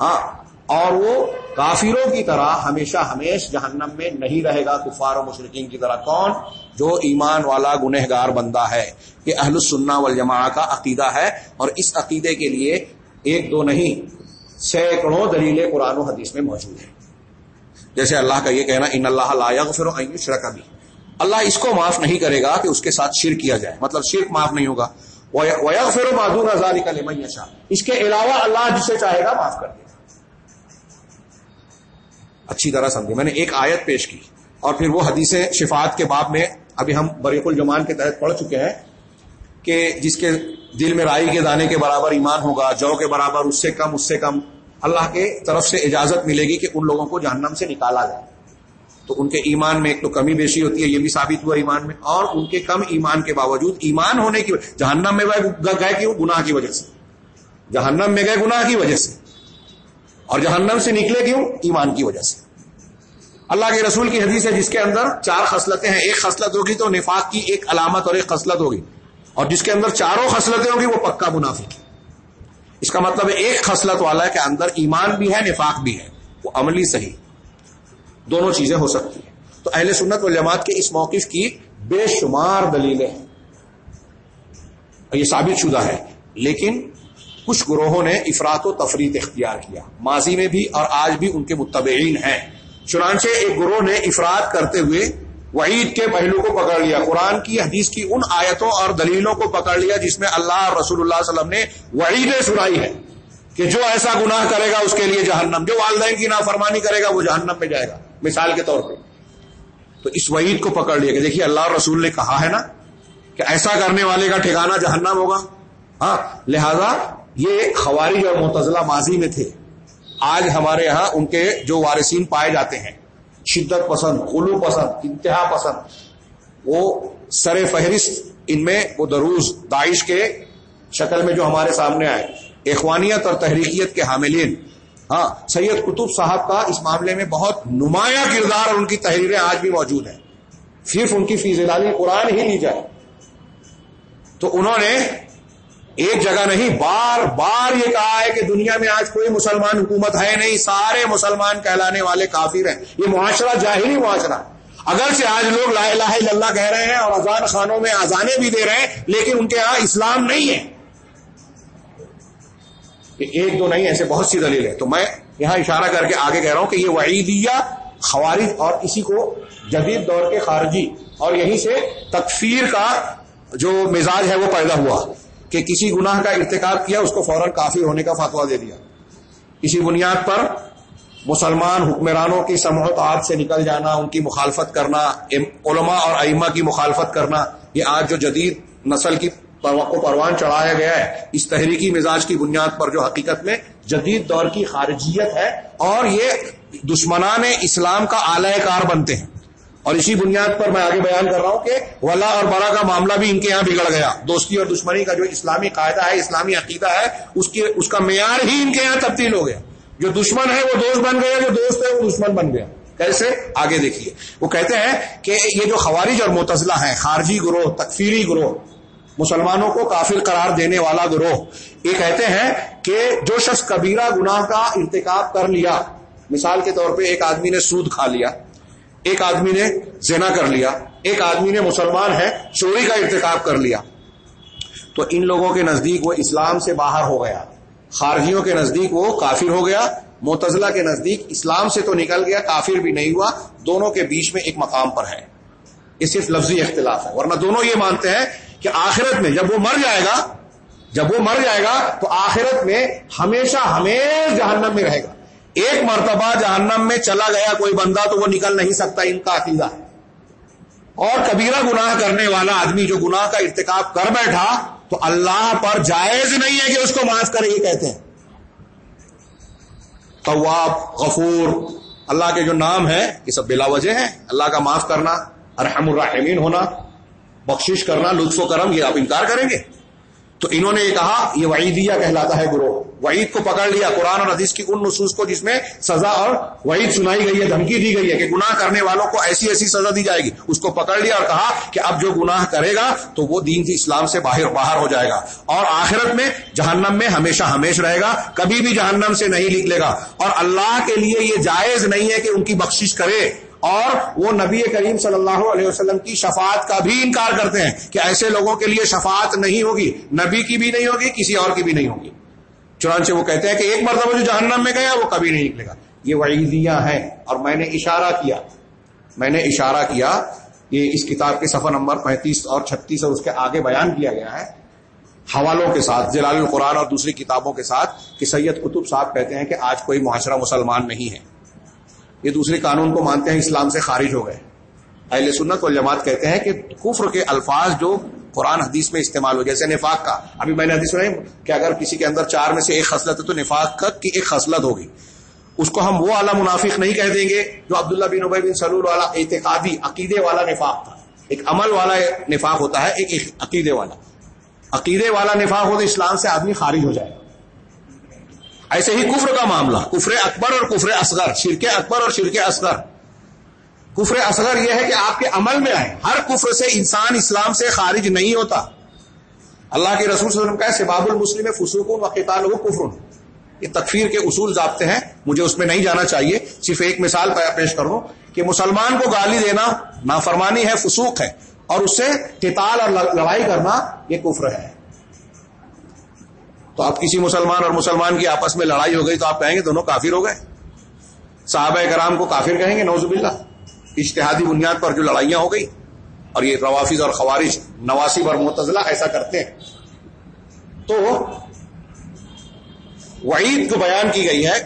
ہاں اور وہ کافروں کی طرح ہمیشہ ہمیش جہنم میں نہیں رہے گا، کفار و مشرقین کی طرح کون؟ جو ایمان والا گنہ گار بندہ ہے۔ یہ اہل السنہ والجماع کا عقیدہ ہے اور اس عقیدے کے لیے ایک دو نہیں، سینکڑوں دلیل قرآن و حدیث میں موجود ہیں۔ جیسے اللہ کا یہ کہنا، ان اللہ لا یغفر ان شرک بھی اللہ اس کو معاف نہیں کرے گا کہ اس کے ساتھ شرک کیا جائے۔ مطلب شرک معاف نہیں ہوگا۔ وَيَغْفِرُ مَا دُونَ ذَلِكَ لِمَن يَشَاءُ۔ اس کے علاوہ اللہ جسے چاہے گا معاف کر دے۔ گا اچھی طرح سمجھے۔ میں نے ایک آیت پیش کی اور پھر وہ حدیث شفاعت کے باب میں ابھی ہم بریق الجمان کے تحت پڑھ چکے ہیں کہ جس کے دل میں رائی کے دانے کے برابر ایمان ہوگا، جو کے برابر اس سے کم، اس سے کم اللہ کے طرف سے اجازت ملے گی کہ ان لوگوں کو جہنم سے نکالا جائے۔ تو ان کے ایمان میں ایک تو کمی بیشی ہوتی ہے، یہ بھی ثابت ہوا ایمان میں، اور ان کے کم ایمان کے باوجود ایمان ہونے کی جہنم میں گئے کیوں گناہ کی وجہ سے۔ جہنم میں گئے گناہ کی وجہ سے۔ اور جہنم سے نکلے کیوں؟ ایمان کی وجہ سے۔ اللہ کے رسول کی حدیث ہے جس کے اندر چار خصلتیں ہیں۔ ایک خصلت ہوگی تو نفاق کی ایک علامت اور ایک خصلت ہوگی۔ اور جس کے اندر چاروں خصلتیں ہوگی وہ پکا منافق ہے اس کا مطلب ایک خصلت والا ہے کہ اندر ایمان بھی ہے، نفاق بھی ہے۔ وہ عملی صحیح۔ دونوں چیزیں ہو سکتی ہیں۔ تو اہل سنت و جماعت کے اس موقف کی بے شمار دلیلیں ہیں۔ یہ ثابت شدہ ہے۔ لیکن کچھ گروہوں نے افراد و تفریح اختیار کیا۔ ماضی میں بھی اور آج بھی ان کے متبعین ہیں۔ چنانچہ ایک گروہ نے افراد کرتے ہوئے وعید کے پہلو کو پکڑ لیا۔ قرآن کی حدیث کی ان آیتوں اور دلیلوں کو پکڑ لیا جس میں اللہ اور رسول اللہ علیہ وسلم نے وعیدیں سنائی ہے کہ جو ایسا گناہ کرے گا اس کے لیے جہنم، جو والدین کی نافرمانی کرے گا وہ جہنم میں جائے گا۔ مثال کے طور پہ۔ تو اس وعید کو پکڑ لیا کہ دیکھیے اللہ رسول نے کہا ہے نا کہ ایسا کرنے والے کا ٹھکانا جہنم ہوگا۔ ہاں لہذا یہ خوارج اور متضلہ ماضی میں تھے۔ آج ہمارے یہاں ان کے جو وارثین پائے جاتے ہیں، شدت پسند قلو پسند، انتہا پسند، وہ سر فہرست ان میں وہ دروز داعش کے شکل میں جو ہمارے سامنے آئے۔ اخوانیت اور تحریکیت کے حاملین۔ ہاں سید قطب صاحب کا اس معاملے میں بہت نمایاں کردار اور ان کی تحریریں آج بھی موجود ہیں۔ صرف ان کی فیض قرآن ہی لی جائے۔ تو انہوں نے ایک جگہ نہیں، بار بار یہ کہا ہے کہ دنیا میں آج کوئی مسلمان حکومت ہے نہیں، سارے مسلمان کہلانے والے کافر ہیں۔ یہ معاشرہ جاہلی معاشرہ اگر سے آج لوگ لا الہ الا اللہ کہہ رہے ہیں اور اذان خانوں میں آزانے بھی دے رہے ہیں، لیکن ان کے ہاں اسلام نہیں ہے۔ کہ ایک دو نہیں، ایسے بہت سی دلیل ہے تو میں یہاں اشارہ کر کے آگے کہہ رہا ہوں کہ یہ وعیدیہ خوارج اور اسی کو جدید دور کے خارجی اور یہیں سے تکفیر کا جو مزاج ہے وہ پیدا ہوا۔ کہ کسی گناہ کا ارتکاب کیا، اس کو فوراً کافی ہونے کا فتوا دے دیا۔ اسی بنیاد پر مسلمان حکمرانوں کی سموت سے نکل جانا، ان کی مخالفت کرنا علماء اور ائمہ کی مخالفت کرنا، یہ آج جو جدید نسل کی کو پروان چڑھایا گیا ہے، اس تحریکی مزاج کی بنیاد پر جو حقیقت میں جدید دور کی خارجیت ہے، اور یہ دشمنان اسلام کا اعلی کار بنتے ہیں۔ اور اسی بنیاد پر میں آگے بیان کر رہا ہوں کہ ولا اور برا کا معاملہ بھی ان کے یہاں بگڑ گیا۔ دوستی اور دشمنی کا جو اسلامی قاعدہ ہے، اسلامی عقیدہ ہے، اس کی اس کا معیار ہی ان کے یہاں تبدیل ہو گیا۔ جو دشمن ہے وہ دوست بن گیا، جو دوست ہے وہ دشمن بن گیا۔ کیسے؟ آگے دیکھیے۔ وہ کہتے ہیں کہ یہ جو خوارج اور متضلہ ہے خارجی گروہ، تکفیری گروہ، مسلمانوں کو کافر قرار دینے والا گروہ، یہ کہتے ہیں کہ جو شخص کبیرہ گناہ کا ارتکاب کر لیا، مثال کے طور پہ ایک آدمی نے سود کھا لیا۔ ایک آدمی نے زنا کر لیا، ایک آدمی نے مسلمان ہے، چوری کا ارتکاب کر لیا۔ تو ان لوگوں کے نزدیک وہ اسلام سے باہر ہو گیا۔ خارجیوں کے نزدیک وہ کافر ہو گیا متضلہ کے نزدیک اسلام سے تو نکل گیا، کافر بھی نہیں ہوا، دونوں کے بیچ میں ایک مقام پر ہے۔ یہ صرف لفظی اختلاف ہے، ورنہ دونوں یہ مانتے ہیں کہ آخرت میں جب وہ مر جائے گا، جب وہ مر جائے گا تو آخرت میں ہمیشہ ہمیشہ جہنم میں رہے گا۔ ایک مرتبہ جہنم میں چلا گیا کوئی بندہ تو وہ نکل نہیں سکتا، ان کا عقیدہ ہے۔ اور کبیرہ گناہ کرنے والا آدمی جو گناہ کا ارتکاب کر بیٹھا، تو اللہ پر جائز نہیں ہے کہ اس کو معاف کرے، یہ کہتے ہیں۔ طواب غفور، اللہ کے جو نام ہے یہ سب بلا وجہ ہے اللہ کا معاف کرنا، ارحم الرحمین ہونا، بخشش کرنا، لطف و کرم، یہ آپ انکار کریں گے۔ تو انہوں نے یہ کہا، یہ وعیدیہ کہلاتا ہے گروہ۔ وعید کو پکڑ لیا، قرآن اور حدیث کی ان نصوص کو جس میں سزا اور وعید سنائی گئی ہے، دھمکی دی گئی ہے کہ گناہ کرنے والوں کو ایسی ایسی سزا دی جائے گی۔ اس کو پکڑ لیا اور کہا کہ اب جو گناہ کرے گا تو وہ دین اسلام سے باہر باہر ہو جائے گا۔ اور آخرت میں جہنم میں ہمیشہ ہمیش رہے گا، کبھی بھی جہنم سے نہیں نکلے گا۔ اور اللہ کے لیے یہ جائز نہیں ہے کہ ان کی بخشش کرے۔ اور وہ نبی کریم صلی اللہ علیہ وسلم کی شفاعت کا بھی انکار کرتے ہیں کہ ایسے لوگوں کے لیے شفاعت نہیں ہوگی، نبی کی بھی نہیں ہوگی، کسی اور کی بھی نہیں ہوگی۔ چنانچہ وہ کہتے ہیں کہ ایک مرتبہ جو جہنم میں گیا، وہ کبھی نہیں نکلے گا۔ یہ وعیدیاں ہیں اور میں نے اشارہ کیا۔ میں نے اشارہ کیا یہ اس کتاب کے صفحہ نمبر پینتیس اور چھتیس اور اس کے آگے بیان کیا گیا ہے۔ حوالوں کے ساتھ، جلال القرآن اور دوسری کتابوں کے ساتھ کہ سید قطب صاحب کہتے ہیں کہ آج کوئی معاشرہ مسلمان نہیں ہے۔ یہ دوسرے قانون کو مانتے ہیں، اسلام سے خارج ہو گئے۔ اہل سنت و جماعت کہتے ہیں کہ کفر کے الفاظ جو قرآن حدیث میں استعمال ہو جیسے نفاق کا۔ ابھی میں نے حدیث سنائی کہ اگر کسی کے اندر چار میں سے ایک خصلت ہے تو نفاق کا کی ایک خصلت ہوگی۔ اس کو ہم وہ اعلیٰ منافق نہیں کہہ دیں گے جو عبداللہ بن عبی بن سلول والا اعتقادی عقیدے والا نفاق تھا۔ ایک عمل والا نفاق ہوتا ہے، ایک عقیدے والا۔ عقیدے والا نفاق ہو تو اسلام سے آدمی خارج ہو جائے۔ گا ایسے ہی کفر کا معاملہ، کفر اکبر اور کفر اصغر، شرک اکبر اور شرک اصغر۔ کفر اصغر یہ ہے کہ آپ کے عمل میں آئے ہر کفر سے انسان اسلام سے خارج نہیں ہوتا۔ اللہ کے رسول صلی اللہ علیہ وسلم کا سباب المسلم فسوق و قتال ہو کفر یہ تکفیر کے اصول ضابطے ہیں۔ مجھے اس میں نہیں جانا چاہیے۔ صرف ایک مثال پیش کروں کہ مسلمان کو گالی دینا نافرمانی ہے، فسوق ہے۔ اور اس سے قتال اور لڑائی کرنا یہ کفر ہے۔ تو اب کسی مسلمان اور مسلمان کی آپس میں لڑائی ہو گئی تو آپ کہیں گے دونوں کافر ہو گئے؟ صحابہ کرام کو کافر کہیں گے؟ نوز اللہ اشتہادی بنیاد پر جو لڑائیاں ہو گئی اور یہ روافظ اور خوارش نواسب اور متضلہ ایسا کرتے ہیں۔ تو وعید کو بیان کی گئی ہے،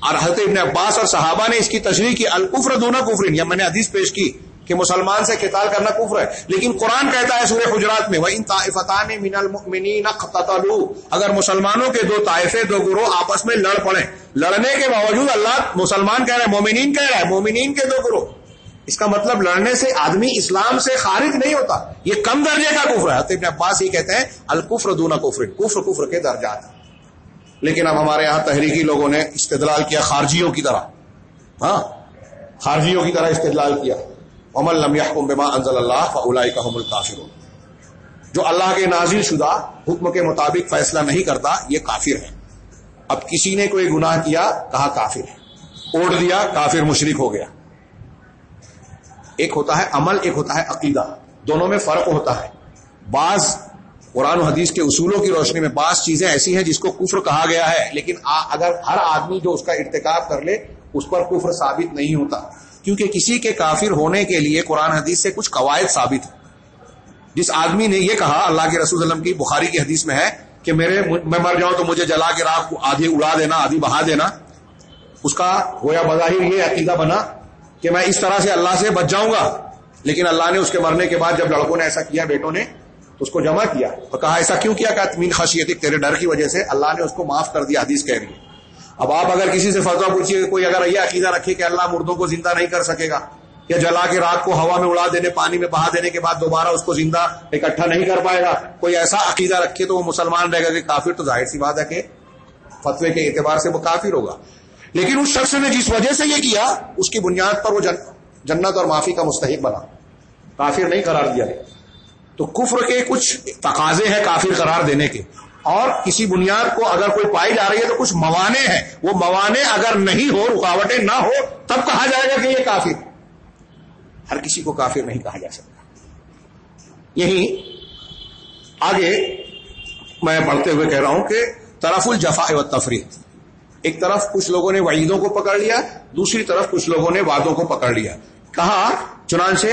اور حضرت ابن عباس اور صحابہ نے اس کی تشریح کی القفر دونوں کفرین یا میں نے حدیث پیش کی۔ کہ مسلمان سے قتال کرنا کفر ہے۔ لیکن قرآن کہتا ہے سورہ حجرات میں وہ ان طائفتان من المؤمنین اگر مسلمانوں کے دو طائفے، دو گروہ آپس میں لڑ پڑے لڑنے کے باوجود اللہ مسلمان کہہ رہے مومنین کہہ رہا ہے، مومنین کے دو گروہ۔ اس کا مطلب لڑنے سے، آدمی اسلام سے خارج نہیں ہوتا۔ یہ کم درجے کا کفر ہے۔ ابن عباس یہ کہتے ہیں، الکفر دونا کفر کفر کفر کے درجات لیکن اب ہمارے یہاں تحریکی لوگوں نے استدلال کیا، خارجیوں کی طرح۔ ہاں خارجیوں کی طرح استدلال کیا۔ امن لم يحكم بما انزل اللہ فاولئک هم الكافرون۔ جو اللہ کے نازل شدہ حکم کے مطابق فیصلہ نہیں کرتا، یہ کافر ہے۔ اب کسی نے کوئی گناہ کیا، کہا کافر ہے۔ اوڑ دیا، کافر مشرک ہو گیا۔ ایک ہوتا ہے عمل، ایک ہوتا ہے عقیدہ۔ دونوں میں فرق ہوتا ہے۔ بعض قرآن و حدیث کے اصولوں کی روشنی میں بعض چیزیں ایسی ہیں جس کو کفر کہا گیا ہے، لیکن اگر ہر آدمی جو اس کا ارتکاب کر لے، اس پر کفر ثابت نہیں ہوتا۔ کیونکہ کسی کے کافر ہونے کے لیے قرآن حدیث سے کچھ قواعد ثابت ہیں۔ جس آدمی نے یہ کہا، اللہ کے رسول وسلم کی بخاری کی حدیث میں ہے کہ میرے میں مر جاؤں تو مجھے جلا کے راہ آدھی اڑا دینا، آدھی بہا دینا۔ اس کا گویا بظاہر یہ عقیدہ بنا کہ میں اس طرح سے اللہ سے بچ جاؤں گا۔ لیکن اللہ نے اس کے مرنے کے بعد جب لڑکوں نے ایسا کیا، بیٹوں نے، تو اس کو جمع کیا۔ اور کہا، ایسا کیوں کیا کہ تمین خاصیت تیرے ڈر کی وجہ سے اللہ نے اس کو معاف کر دیا، حدیث کہہ رہی ہے۔ اب آپ اگر کسی سے فتوا پوچھیے کوئی اگر یہ عقیدہ رکھے کہ اللہ مردوں کو زندہ نہیں کر سکے گا یا جلا کے رات کو ہوا میں اڑا دینے، پانی میں بہا دینے کے بعد دوبارہ اس کو زندہ اکٹھا نہیں کر پائے گا، کوئی ایسا عقیدہ رکھے تو وہ مسلمان رہے گا کہ کافر تو ظاہر سی بات ہے کہ فتوے کے اعتبار سے وہ کافر ہوگا۔ لیکن اس شخص نے جس وجہ سے یہ کیا، اس کی بنیاد پر وہ جنت اور معافی کا مستحق بنا۔ کافر نہیں قرار دیا تو کفر کے کچھ تقاضے ہیں کافر قرار دینے کے۔ اور کسی بنیاد کو اگر کوئی پائی جا رہی ہے تو کچھ موانے ہیں۔ وہ موانے اگر نہیں ہو، رکاوٹیں نہ ہو، تب کہا جائے گا کہ یہ کافر۔ ہر کسی کو کافر نہیں کہا جا سکتا۔ یہی آگے میں پڑھتے ہوئے کہہ رہا ہوں کہ طرف الجفا و تفریح ایک طرف کچھ لوگوں نے وعیدوں کو پکڑ لیا، دوسری طرف کچھ لوگوں نے وعدوں کو پکڑ لیا۔ کہا، چنانچہ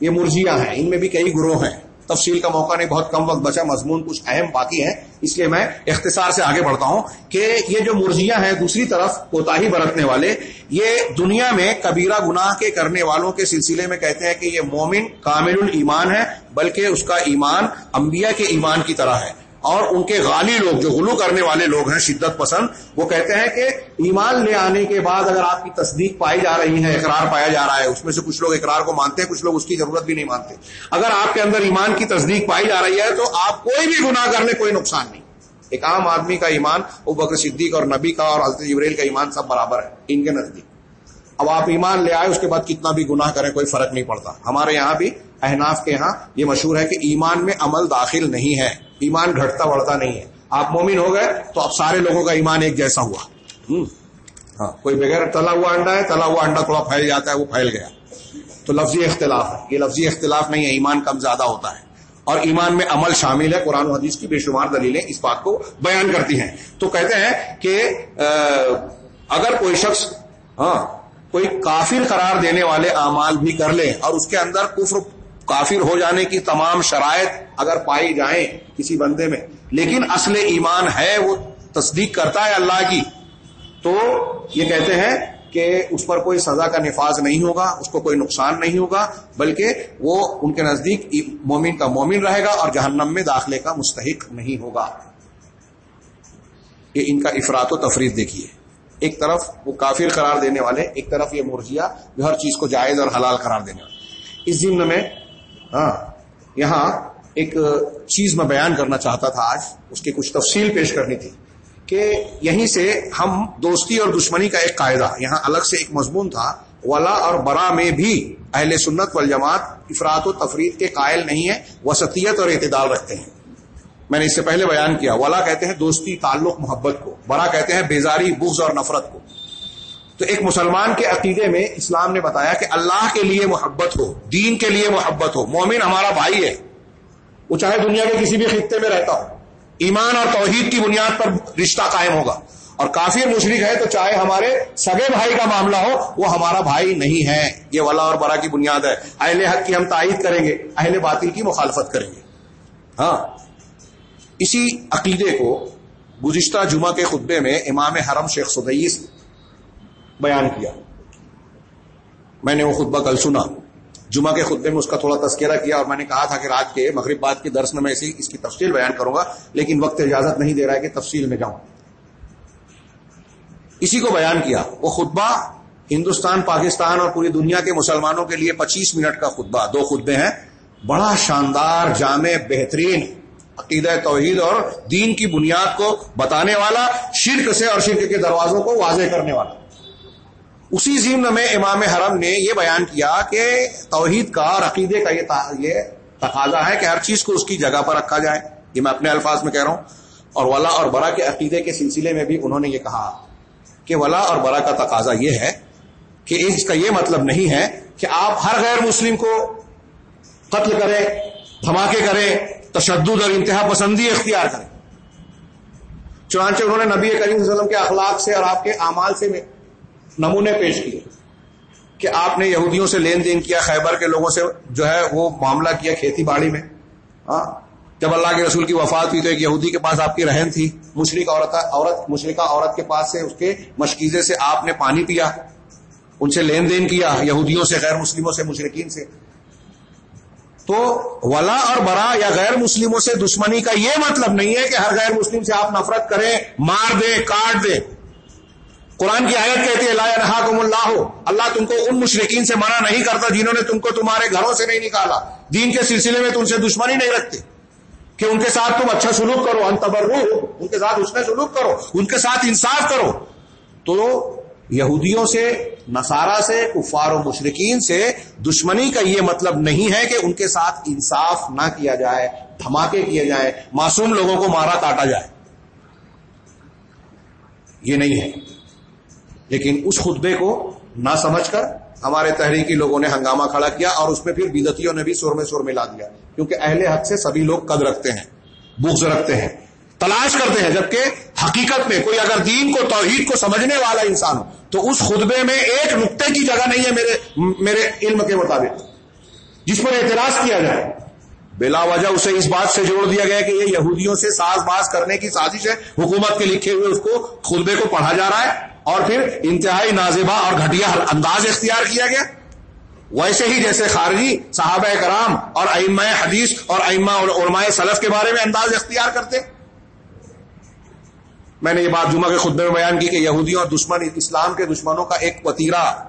یہ مرجیاں ہیں، ان میں بھی کئی گروہ ہیں۔ تفصیل کا موقع نہیں، بہت کم وقت بچا، مضمون کچھ اہم باقی ہے اس لیے میں اختصار سے آگے بڑھتا ہوں کہ یہ جو مرزیاں ہیں دوسری طرف کوتا برتنے والے، یہ دنیا میں کبیرہ گناہ کے کرنے والوں کے سلسلے میں کہتے ہیں کہ یہ مومن کامل المان ہے، بلکہ اس کا ایمان انبیاء کے ایمان کی طرح ہے۔ اور ان کے غالی لوگ جو غلو کرنے والے لوگ ہیں، شدت پسند، وہ کہتے ہیں کہ ایمان لے آنے کے بعد اگر آپ کی تصدیق پائی جا رہی ہے، اقرار پایا جا رہا ہے، اس میں سے کچھ لوگ اقرار کو مانتے ہیں، کچھ لوگ اس کی ضرورت بھی نہیں مانتے۔ اگر آپ کے اندر ایمان کی تصدیق پائی جا رہی ہے تو آپ کوئی بھی گناہ کر لیں کوئی نقصان نہیں۔ ایک عام آدمی کا ایمان وہ بکر صدیق اور نبی کا اور حضرت جبریل کا ایمان سب برابر ہے، ان کے نزدیک۔ اب آپ ایمان لے آئے، اس کے بعد کتنا بھی گناہ کریں، کوئی فرق نہیں پڑتا۔ ہمارے یہاں بھی احناف کے یہاں یہ مشہور ہے کہ ایمان میں عمل داخل نہیں ہے، ایمان گھٹتا بڑھتا نہیں ہے۔ آپ مومن ہو گئے تو اب سارے لوگوں کا ایمان ایک جیسا ہوا۔ ہاں کوئی بغیر تلا ہوا انڈا ہے، تلا ہوا انڈا تھوڑا پھیل جاتا ہے، وہ پھیل گیا۔ تو لفظی اختلاف ہے۔ یہ لفظی اختلاف نہیں ہے، ایمان کم زیادہ ہوتا ہے۔ اور ایمان میں عمل شامل ہے، قرآن و حدیث کی بے شمار دلیلیں اس بات کو بیان کرتی ہیں۔ تو کہتے ہیں کہ اگر کوئی شخص ہاں کوئی کافر قرار دینے والے اعمال بھی کر لے اور اس کے اندر کفر کافر ہو جانے کی تمام شرائط اگر پائی جائیں کسی بندے میں، لیکن اصل ایمان ہے، وہ تصدیق کرتا ہے اللہ کی، تو یہ کہتے ہیں کہ اس پر کوئی سزا کا نفاذ نہیں ہوگا، اس کو کوئی نقصان نہیں ہوگا، بلکہ وہ ان کے نزدیک مومن کا مومن رہے گا اور جہنم میں داخلے کا مستحق نہیں ہوگا۔ یہ ان کا افراد و تفریح دیکھیے۔ ایک طرف وہ کافر قرار دینے والے، ایک طرف یہ مرجیا جو ہر چیز کو جائز اور حلال قرار دینے والے۔ اس ضمن میں ہاں یہاں ایک چیز میں بیان کرنا چاہتا تھا آج، اس کی کچھ تفصیل پیش کرنی تھی کہ یہیں سے ہم دوستی اور دشمنی کا ایک قاعدہ، یہاں الگ سے ایک مضمون تھا، ولا اور برا میں بھی اہل سنت والجماعت افراد و تفریح کے قائل نہیں ہے وسطیت اور اعتدال رکھتے ہیں۔ میں نے اس سے پہلے بیان کیا، ولا کہتے ہیں دوستی، تعلق، محبت کو، برا کہتے ہیں بیزاری، بغض اور نفرت کو۔ تو ایک مسلمان کے عقیدے میں اسلام نے بتایا کہ اللہ کے لیے محبت ہو، دین کے لیے محبت ہو۔ مومن ہمارا بھائی ہے۔ وہ چاہے دنیا کے کسی بھی خطے میں رہتا ہو۔ ایمان اور توحید کی بنیاد پر رشتہ قائم ہوگا۔ اور کافی مشرق ہے تو چاہے ہمارے سگے بھائی کا معاملہ ہو، وہ ہمارا بھائی نہیں ہے۔ یہ ولا اور برا کی بنیاد ہے۔ اہل حق کی ہم تائید کریں گے، اہل باطل کی مخالفت کریں گے۔ ہاں۔ اسی عقیدے کو گزشتہ جمعہ کے خطبے میں امام حرم شیخ سدیس بیان کیا۔ میں نے وہ خطبہ کل سنا۔ جمعہ کے خطبے میں اس کا تھوڑا تذکرہ کیا اور میں نے کہا تھا کہ رات کے مغرب بعد کے درس میں میں اس کی تفصیل بیان کروں گا، لیکن وقت اجازت نہیں دے رہا ہے کہ تفصیل میں جاؤں۔ اسی کو بیان کیا۔ وہ خطبہ ہندوستان، پاکستان اور پوری دنیا کے مسلمانوں کے لیے پچیس منٹ کا خطبہ۔ دو خطبے ہیں۔ بڑا شاندار، جامع، بہترین عقیدہ توحید اور دین کی بنیاد کو بتانے والا، شرک سے اور شرک کے دروازوں کو واضح کرنے والا۔ اسی ضمن میں امام حرم نے یہ بیان کیا کہ توحید کا اور عقیدے کا یہ تقاضا ہے کہ ہر چیز کو اس کی جگہ پر رکھا جائے۔ یہ میں اپنے الفاظ میں کہہ رہا ہوں۔ اور ولا اور برا کے عقیدے کے سلسلے میں بھی انہوں نے یہ کہا کہ ولا اور برا کا تقاضا یہ ہے کہ اس کا یہ مطلب نہیں ہے کہ آپ ہر غیر مسلم کو قتل کریں، دھماکے کریں، تشدد اور انتہا پسندی اختیار کریں۔ چنانچہ انہوں نے نبی کریم صلی اللہ علیہ وسلم کے اخلاق سے اور آپ کے اعمال سے نمونے پیش کیے کہ آپ نے یہودیوں سے لین دین کیا، خیبر کے لوگوں سے جو ہے وہ معاملہ کیا کھیتی باڑی میں۔ ہاں جب اللہ کے رسول کی وفات ہوئی تو ایک یہودی کے پاس آپ کی رہن تھی، مشرق عورت عورت، مشرقہ عورت کے پاس سے اس کے مشکیزے سے آپ نے پانی پیا، ان سے لین دین کیا، یہودیوں سے، غیر مسلموں سے، مشرقین سے۔ تو ولا اور برا یا غیر مسلموں سے دشمنی کا یہ مطلب نہیں ہے کہ ہر غیر مسلم سے آپ نفرت کریں، مار دیں، کاٹ دیں۔ قرآن کی آیت کہتی ہے، لا کم اللہ. اللہ تم کو ان مشرقین سے منع نہیں کرتا جنہوں نے تم کو تمہارے گھروں سے نہیں نکالا۔ دین کے سلسلے میں تم سے دشمنی نہیں رکھتے کہ ان کے ساتھ تم اچھا سلوک کرو انتبر ان کے ساتھ اس میں سلوک کرو، ان کے ساتھ انصاف کرو۔ تو یہودیوں سے، نصارہ سے، کفار و مشرقین سے دشمنی کا یہ مطلب نہیں ہے کہ ان کے ساتھ انصاف نہ کیا جائے، دھماکے کیے جائیں، معصوم لوگوں کو مارا کاٹا جائے۔ یہ نہیں ہے۔ لیکن اس خطبے کو نہ سمجھ کر ہمارے تحریکی لوگوں نے ہنگامہ کھڑا کیا اور اس میں پھر بدتیوں نے بھی سور میں سور ملا دیا۔ کیونکہ اہل حق سے سبھی لوگ قد رکھتے ہیں، بغض رکھتے ہیں، تلاش کرتے ہیں۔ جبکہ حقیقت میں کوئی اگر دین کو، توحید کو سمجھنے والا انسان ہو، تو اس خطبے میں ایک نقطے کی جگہ نہیں ہے میرے میرے علم کے مطابق، جس پر اعتراض کیا جائے۔ بلا وجہ اسے اس بات سے جوڑ دیا گیا کہ یہ یہودیوں سے ساز باز کرنے کی سازش ہے۔ حکومت کے لکھے ہوئے اس کو، خطبے کو پڑھا جا رہا ہے۔ اور پھر انتہائی نازیبا اور گھٹیا انداز اختیار کیا گیا۔ ویسے ہی جیسے خارجی صحابہ کرام اور ائمہ حدیث اور ائمہ علماء سلف کے بارے میں انداز اختیار کرتے۔ میں نے یہ بات جمعہ کے خطبے میں بیان کی کہ یہودیوں اور دشمن اسلام کے دشمنوں کا ایک وطیرہ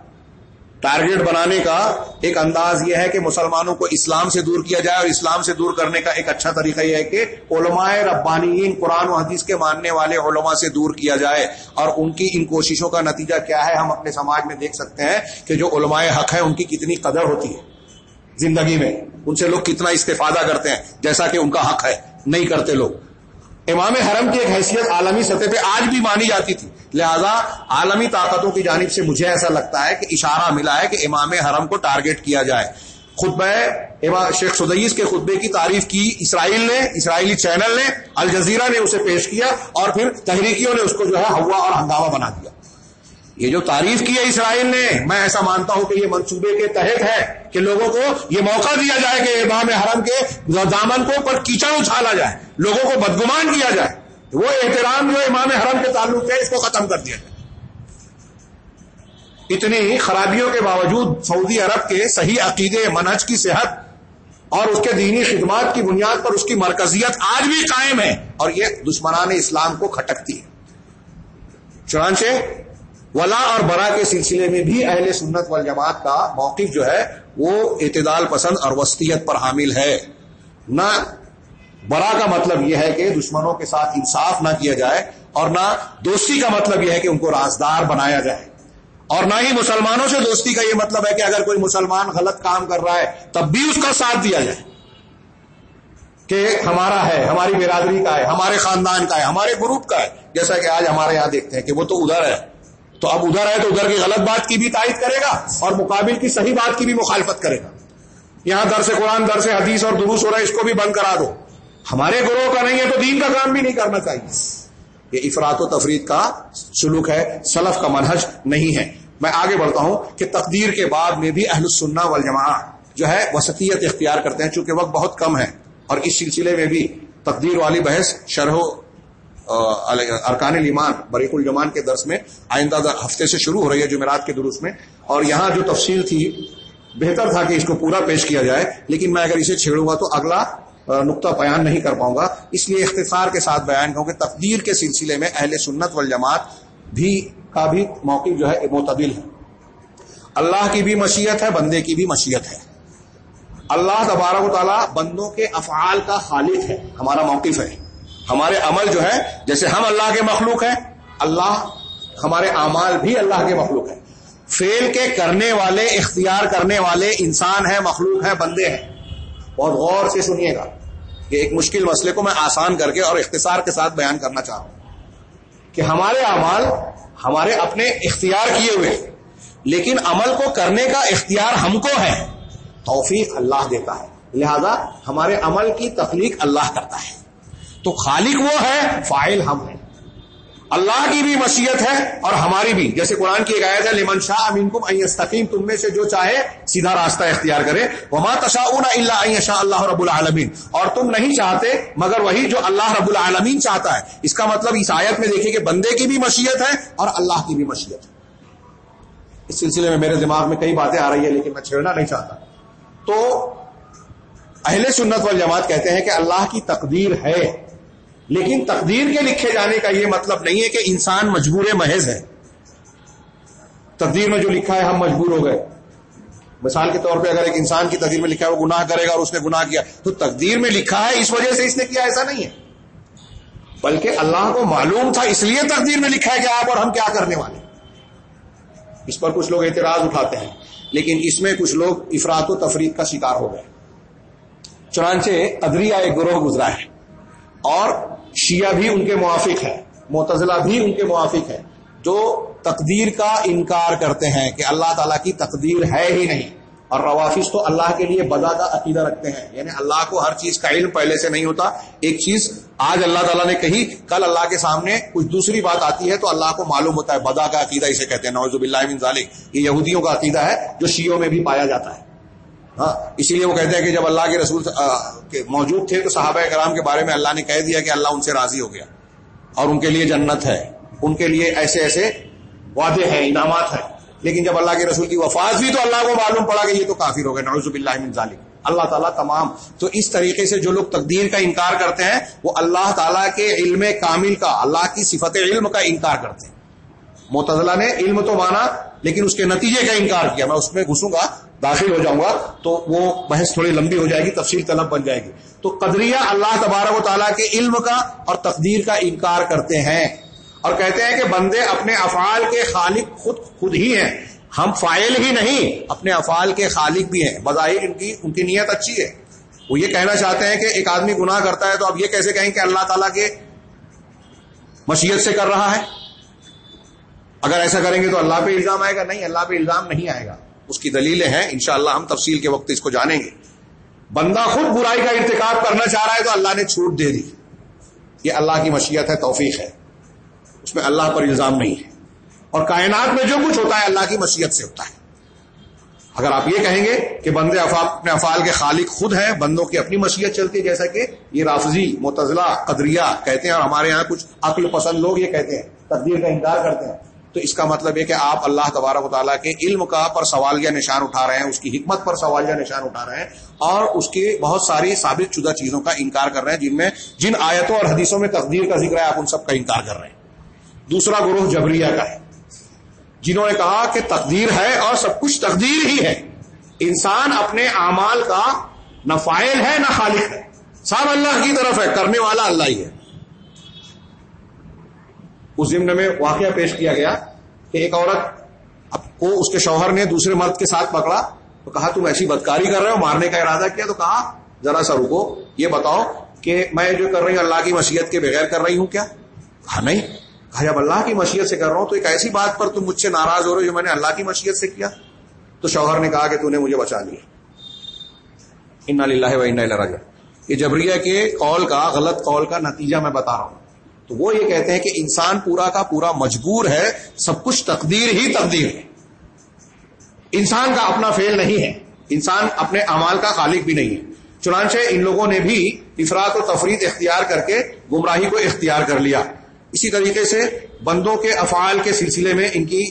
ٹارگیٹ بنانے کا ایک انداز یہ ہے کہ مسلمانوں کو اسلام سے دور کیا جائے اور اسلام سے دور کرنے کا ایک اچھا طریقہ یہ ہے کہ علماء ربانیین قرآن و حدیث کے ماننے والے علماء سے دور کیا جائے اور ان کی ان کوششوں کا نتیجہ کیا ہے ہم اپنے سماج میں دیکھ سکتے ہیں کہ جو علماء حق ہیں ان کی کتنی قدر ہوتی ہے زندگی میں، ان سے لوگ کتنا استفادہ کرتے ہیں، جیسا کہ ان کا حق ہے، نہیں کرتے لوگ۔ امام حرم کی ایک حیثیت عالمی سطح پہ آج بھی مانی جاتی تھی۔ لہذا عالمی طاقتوں کی جانب سے مجھے ایسا لگتا ہے کہ اشارہ ملا ہے کہ امام حرم کو ٹارگٹ کیا جائے۔ خطبہ شیخ سدیس کے خطبے کی تعریف کی اسرائیل نے، اسرائیلی چینل نے، الجزیرہ نے اسے پیش کیا اور پھر تحریکیوں نے اس کو جو ہے ہوا اور ہنگامہ بنا دیا۔ یہ جو تعریف کی ہے اسرائیل نے، میں ایسا مانتا ہوں کہ یہ منصوبے کے تحت ہے کہ لوگوں کو یہ موقع دیا جائے کہ امام حرم کے دامن کو پر کیچڑ اچھالا جائے، لوگوں کو بدگمان کیا جائے۔ وہ احترام جو امام حرم کے تعلق ہے، اس کو ختم کر دیا جائے۔ اتنی خرابیوں کے باوجود سعودی عرب کے صحیح عقیدے، منہج کی صحت اور اس کے دینی خدمات کی بنیاد پر اس کی مرکزیت آج بھی قائم ہے اور یہ دشمنان اسلام کو کھٹکتی ہے۔ چنانچہ ولا اور برا کے سلسلے میں بھی اہل سنت والجماعت کا موقف جو ہے وہ اعتدال پسند اور وسطیت پر حامل ہے۔ نہ برا کا مطلب یہ ہے کہ دشمنوں کے ساتھ انصاف نہ کیا جائے اور نہ دوستی کا مطلب یہ ہے کہ ان کو رازدار بنایا جائے۔ اور نہ ہی مسلمانوں سے دوستی کا یہ مطلب ہے کہ اگر کوئی مسلمان غلط کام کر رہا ہے تب بھی اس کا ساتھ دیا جائے۔ کہ ہمارا ہے، ہماری برادری کا ہے، ہمارے خاندان کا ہے، ہمارے گروپ کا ہے۔ جیسا کہ آج ہمارے یہاں دیکھتے ہیں کہ وہ تو ادھر ہے۔ تو اب ادھر ہے تو ادھر کی غلط بات کی بھی تائید کرے گا اور مقابل کی صحیح بات کی بھی مخالفت کرے گا۔ یہاں در سے قرآن در سے حدیث اور دروس ہو رہا ہے، اس کو بھی بند کرا دو۔ ہمارے گروہ کا نہیں ہے تو دین کا کام بھی نہیں کرنا چاہیے۔ یہ افراد و تفرید کا سلوک ہے، سلف کا منہج نہیں ہے۔ میں آگے بڑھتا ہوں کہ تقدیر کے بعد میں بھی اہل السنہ والجماع جو ہے وسطیت اختیار کرتے ہیں، چونکہ وقت بہت کم ہے اور اس سلسلے میں بھی تقدیر والی بحث شرح ارکان المان بریق الجمان کے درس میں آئندہ ہفتے سے شروع ہو رہی ہے جمعرات کے درست میں، اور یہاں جو تفصیل تھی، بہتر تھا کہ اس کو پورا پیش کیا جائے، لیکن میں اگر اسے چھیڑوں گا تو اگلا نقطہ بیان نہیں کر پاؤں گا۔ اس لیے اختصار کے ساتھ بیان کروں کہ تقدیر کے سلسلے میں اہل سنت والجماعت بھی کا بھی موقف جو ہے معتدل ہے۔ اللہ کی بھی مشیت ہے، بندے کی بھی مشیت ہے۔ اللہ تبارک و تعالیٰ بندوں کے افعال کا خالق ہے، ہمارا موقف ہے۔ ہمارے عمل جو ہے، جیسے ہم اللہ کے مخلوق ہیں، اللہ ہمارے اعمال بھی اللہ کے مخلوق ہیں۔ فیل کے کرنے والے، اختیار کرنے والے انسان ہیں، مخلوق ہیں، بندے ہیں۔ بہت غور سے سنیے گا کہ ایک مشکل مسئلے کو میں آسان کر کے اور اختصار کے ساتھ بیان کرنا چاہ رہا ہوں کہ ہمارے اعمال ہمارے اپنے اختیار کیے ہوئے لیکن عمل کو کرنے کا اختیار ہم کو ہے، توفیق اللہ دیتا ہے۔ لہذا ہمارے عمل کی تخلیق اللہ کرتا ہے۔ تو خالق وہ ہے فائل ہم ہیں۔ اللہ کی بھی مشیت ہے اور ہماری بھی۔ جیسے قرآن کی ایک آیت ہے، لمن شاہ امین کم استقیم تم میں سے جو چاہے سیدھا راستہ اختیار کرے۔ وہ ماں اللہ شاہ اللہ رب العالمین۔ اور تم نہیں چاہتے، مگر وہی جو اللہ رب العالمین چاہتا ہے۔ اس کا مطلب اس آیت میں دیکھیے کہ بندے کی بھی مشیت ہے اور اللہ کی بھی مشیت ہے۔ اس سلسلے میں میرے دماغ میں کئی باتیں آ رہی ہے لیکن میں چھیڑنا نہیں چاہتا۔ تو اہل سنت والجماعت کہتے ہیں کہ اللہ کی تقدیر ہے۔ لیکن تقدیر کے لکھے جانے کا یہ مطلب نہیں ہے کہ انسان مجبور محض ہے۔ تقدیر میں جو لکھا ہے ہم مجبور ہو گئے۔ مثال کے طور پہ اگر ایک انسان کی تقدیر میں لکھا ہے وہ گناہ کرے گا اور اس نے گناہ کیا، تو تقدیر میں لکھا ہے اس وجہ سے اس نے کیا، ایسا نہیں ہے۔ بلکہ اللہ کو معلوم تھا، اس لیے تقدیر میں لکھا ہے کہ آپ اور ہم کیا کرنے والے اس پر کچھ لوگ اعتراض اٹھاتے ہیں، لیکن اس میں کچھ لوگ افراد و تفریح کا شکار ہو گئے۔ چنانچہ ادریا ایک گروہ گزرا ہے اور شیعہ بھی ان کے موافق ہے معتزلہ بھی ان کے موافق ہے جو تقدیر کا انکار کرتے ہیں کہ اللہ تعالیٰ کی تقدیر ہے ہی نہیں۔ اور روافظ تو اللہ کے لیے بدا کا عقیدہ رکھتے ہیں یعنی اللہ کو ہر چیز کا علم پہلے سے نہیں ہوتا۔ ایک چیز آج اللہ تعالیٰ نے کہی، کل اللہ کے سامنے کچھ دوسری بات آتی ہے تو اللہ کو معلوم ہوتا ہے، بدا کا عقیدہ اسے کہتے ہیں۔ نوزب اللہ من ذالک، یہ یہودیوں کا عقیدہ ہے جو شیعوں میں بھی پایا جاتا ہے۔ ہاں اسی لیے وہ کہتے ہیں کہ جب اللہ کے رسول موجود تھے تو صحابہ کرام کے بارے میں اللہ نے کہہ دیا کہ اللہ ان سے راضی ہو گیا۔ اور ان کے لیے جنت ہے۔ ان کے لیے ایسے ایسے وعدے ہیں، انعامات ہیں۔ لیکن جب اللہ کے رسول کی وفات بھی تو اللہ کو معلوم پڑا کہ یہ تو کافر ہو گئے نوز اللہ ظالم اللہ تعالیٰ تمام۔ تو اس طریقے سے جو لوگ تقدیر کا انکار کرتے ہیں، وہ اللہ تعالیٰ کے علم کامل کا، اللہ کی صفت علم کا انکار کرتے ہیں۔ متضلہ نے علم تو مانا، لیکن اس کے نتیجے کا انکار کیا۔ میں اس میں گھسوں گا۔ داخل ہو جاؤں گا، تو وہ بحث تھوڑی لمبی ہو جائے گی، تفصیل طلب بن جائے گی۔ تو قدریہ اللہ تبارک و تعالیٰ کے علم کا اور تقدیر کا انکار کرتے ہیں اور کہتے ہیں کہ بندے اپنے افعال کے خالق خود خود ہی ہیں۔ ہم فائل ہی نہیں، اپنے افعال کے خالق بھی ہیں۔ بظاہر ان کی ان کی نیت اچھی ہے۔ وہ یہ کہنا چاہتے ہیں کہ ایک آدمی گناہ کرتا ہے تو اب یہ کیسے کہیں کہ اللہ تعالیٰ کے مشیت سے کر رہا ہے؟ اگر ایسا کریں گے تو اللہ پہ الزام آئے گا؟ نہیں، اللہ پہ الزام نہیں آئے گا۔ اس کی دلیلیں ہیں۔ انشاءاللہ ہم تفصیل کے وقت اس کو جانیں گے۔ بندہ خود برائی کا ارتکاب کرنا چاہ رہا ہے تو اللہ نے چھوٹ دے دی۔ یہ اللہ کی مشیت ہے، توفیق ہے۔ اس میں اللہ پر الزام نہیں ہے۔ اور کائنات میں جو کچھ ہوتا ہے اللہ کی مشیت سے ہوتا ہے۔ اگر آپ یہ کہیں گے کہ بندے اپنے افعال کے خالق خود ہیں، بندوں کی اپنی مشیت چلتی ہے، جیسا کہ یہ رافضی متضلہ قدریہ کہتے ہیں اور ہمارے یہاں کچھ عقل پسند لوگ یہ کہتے ہیں، تقدیر کا انکار کرتے ہیں۔ تو اس کا مطلب یہ کہ آپ اللہ تبارک و تعالیٰ کے علم کا پر سوالیہ نشان اٹھا رہے ہیں، اس کی حکمت پر سوالیہ نشان اٹھا رہے ہیں اور اس کی بہت ساری ثابت شدہ چیزوں کا انکار کر رہے ہیں، جن میں جن آیتوں اور حدیثوں میں تقدیر کا ذکر ہے، آپ ان سب کا انکار کر رہے ہیں۔ دوسرا گروہ جبریہ کا ہے، جنہوں نے کہا کہ تقدیر ہے اور سب کچھ تقدیر ہی ہے۔ انسان اپنے اعمال کا نہ فائل ہے، نہ خالق ہے۔ سب اللہ کی طرف ہے، کرنے والا اللہ ہی ہے۔ اس ضمن میں واقعہ پیش کیا گیا کہ ایک عورت کو اس کے شوہر نے دوسرے مرد کے ساتھ پکڑا تو کہا، تم ایسی بدکاری کر رہے ہو، مارنے کا ارادہ کیا؟ تو کہا، ذرا سا رکو، یہ بتاؤ کہ میں جو کر رہی ہوں، اللہ کی مشیت کے بغیر کر رہی ہوں کیا؟ کہا، نہیں. کہا، جب اللہ کی مشیت سے کر رہا ہوں، تو ایک ایسی بات پر تم مجھ سے ناراض ہو رہے ہو جو میں نے اللہ کی مشیت سے کیا؟ تو شوہر نے کہا کہ تو نے مجھے بچا لیا۔ ان اللہ و ان یہ جبریہ کے قول کا، غلط قول کا نتیجہ میں بتا رہا ہوں۔ تو وہ یہ کہتے ہیں کہ انسان پورا کا پورا مجبور ہے، سب کچھ تقدیر ہی تقدیر ہے۔ انسان کا اپنا فیل نہیں ہے۔ انسان اپنے امال کا خالق بھی نہیں ہے۔ چنانچہ ان لوگوں نے بھی افراد و تفریح اختیار کر کے گمراہی کو اختیار کر لیا۔ اسی طریقے سے بندوں کے افعال کے سلسلے میں ان کی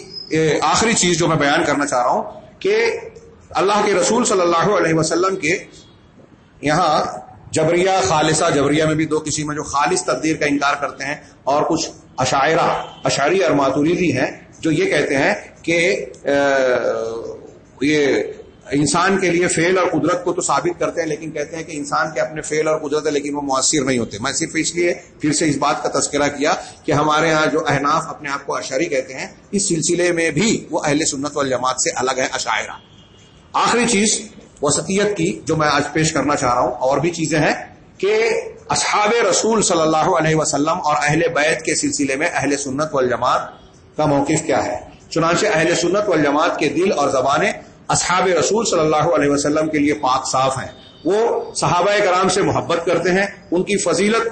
آخری چیز جو میں بیان کرنا چاہ رہا ہوں کہ اللہ کے رسول صلی اللہ علیہ وسلم کے یہاں جبریہ خالصہ، جبریہ میں بھی دو کسی میں جو خالص تقدیر کا انکار کرتے ہیں اور کچھ اشاعرہ اشاری اور ماتوریدی ہیں جو یہ کہتے ہیں کہ یہ انسان کے لیے فیل اور قدرت کو تو ثابت کرتے ہیں لیکن کہتے ہیں کہ انسان کے اپنے فیل اور قدرت ہے لیکن وہ مؤثر نہیں ہوتے۔ میں صرف اس لیے پھر سے اس بات کا تذکرہ کیا کہ ہمارے ہاں جو احناف اپنے آپ کو اشاری کہتے ہیں، اس سلسلے میں بھی وہ اہل سنت والجماعت سے الگ ہے اشاعرہ۔ آخری چیز وسطیت کی جو میں آج پیش کرنا چاہ رہا ہوں، اور بھی چیزیں ہیں کہ اصحاب رسول صلی اللہ علیہ وسلم اور اہل بیت کے سلسلے میں اہل سنت والجماعت کا موقف کیا ہے۔ چنانچہ اہل سنت والجماعت کے دل اور زبانیں اصحاب رسول صلی اللہ علیہ وسلم کے لیے پاک صاف ہیں۔ وہ صحابہ کرام سے محبت کرتے ہیں، ان کی فضیلت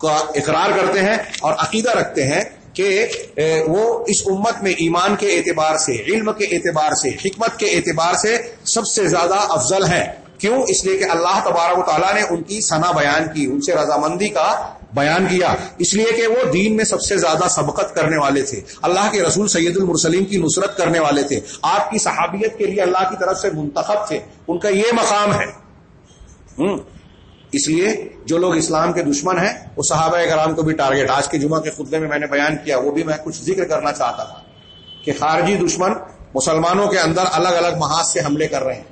کا اقرار کرتے ہیں اور عقیدہ رکھتے ہیں کہ وہ اس امت میں ایمان کے اعتبار سے، علم کے اعتبار سے، حکمت کے اعتبار سے سب سے زیادہ افضل ہیں۔ کیوں؟ اس لیے کہ اللہ تبارک و تعالیٰ نے ان کی ثنا بیان کی، ان سے رضامندی کا بیان کیا۔ اس لیے کہ وہ دین میں سب سے زیادہ سبقت کرنے والے تھے۔ اللہ کے رسول سید المرسلیم کی نصرت کرنے والے تھے۔ آپ کی صحابیت کے لیے اللہ کی طرف سے منتخب تھے۔ ان کا یہ مقام ہے۔ اس لیے جو لوگ اسلام کے دشمن ہیں، وہ صحابہ کرام کو بھی ٹارگیٹ۔ آج کے جمعہ کے خطبے میں میں نے بیان کیا، وہ بھی میں کچھ ذکر کرنا چاہتا تھا کہ خارجی دشمن مسلمانوں کے اندر الگ الگ محاذ سے حملے کر رہے ہیں۔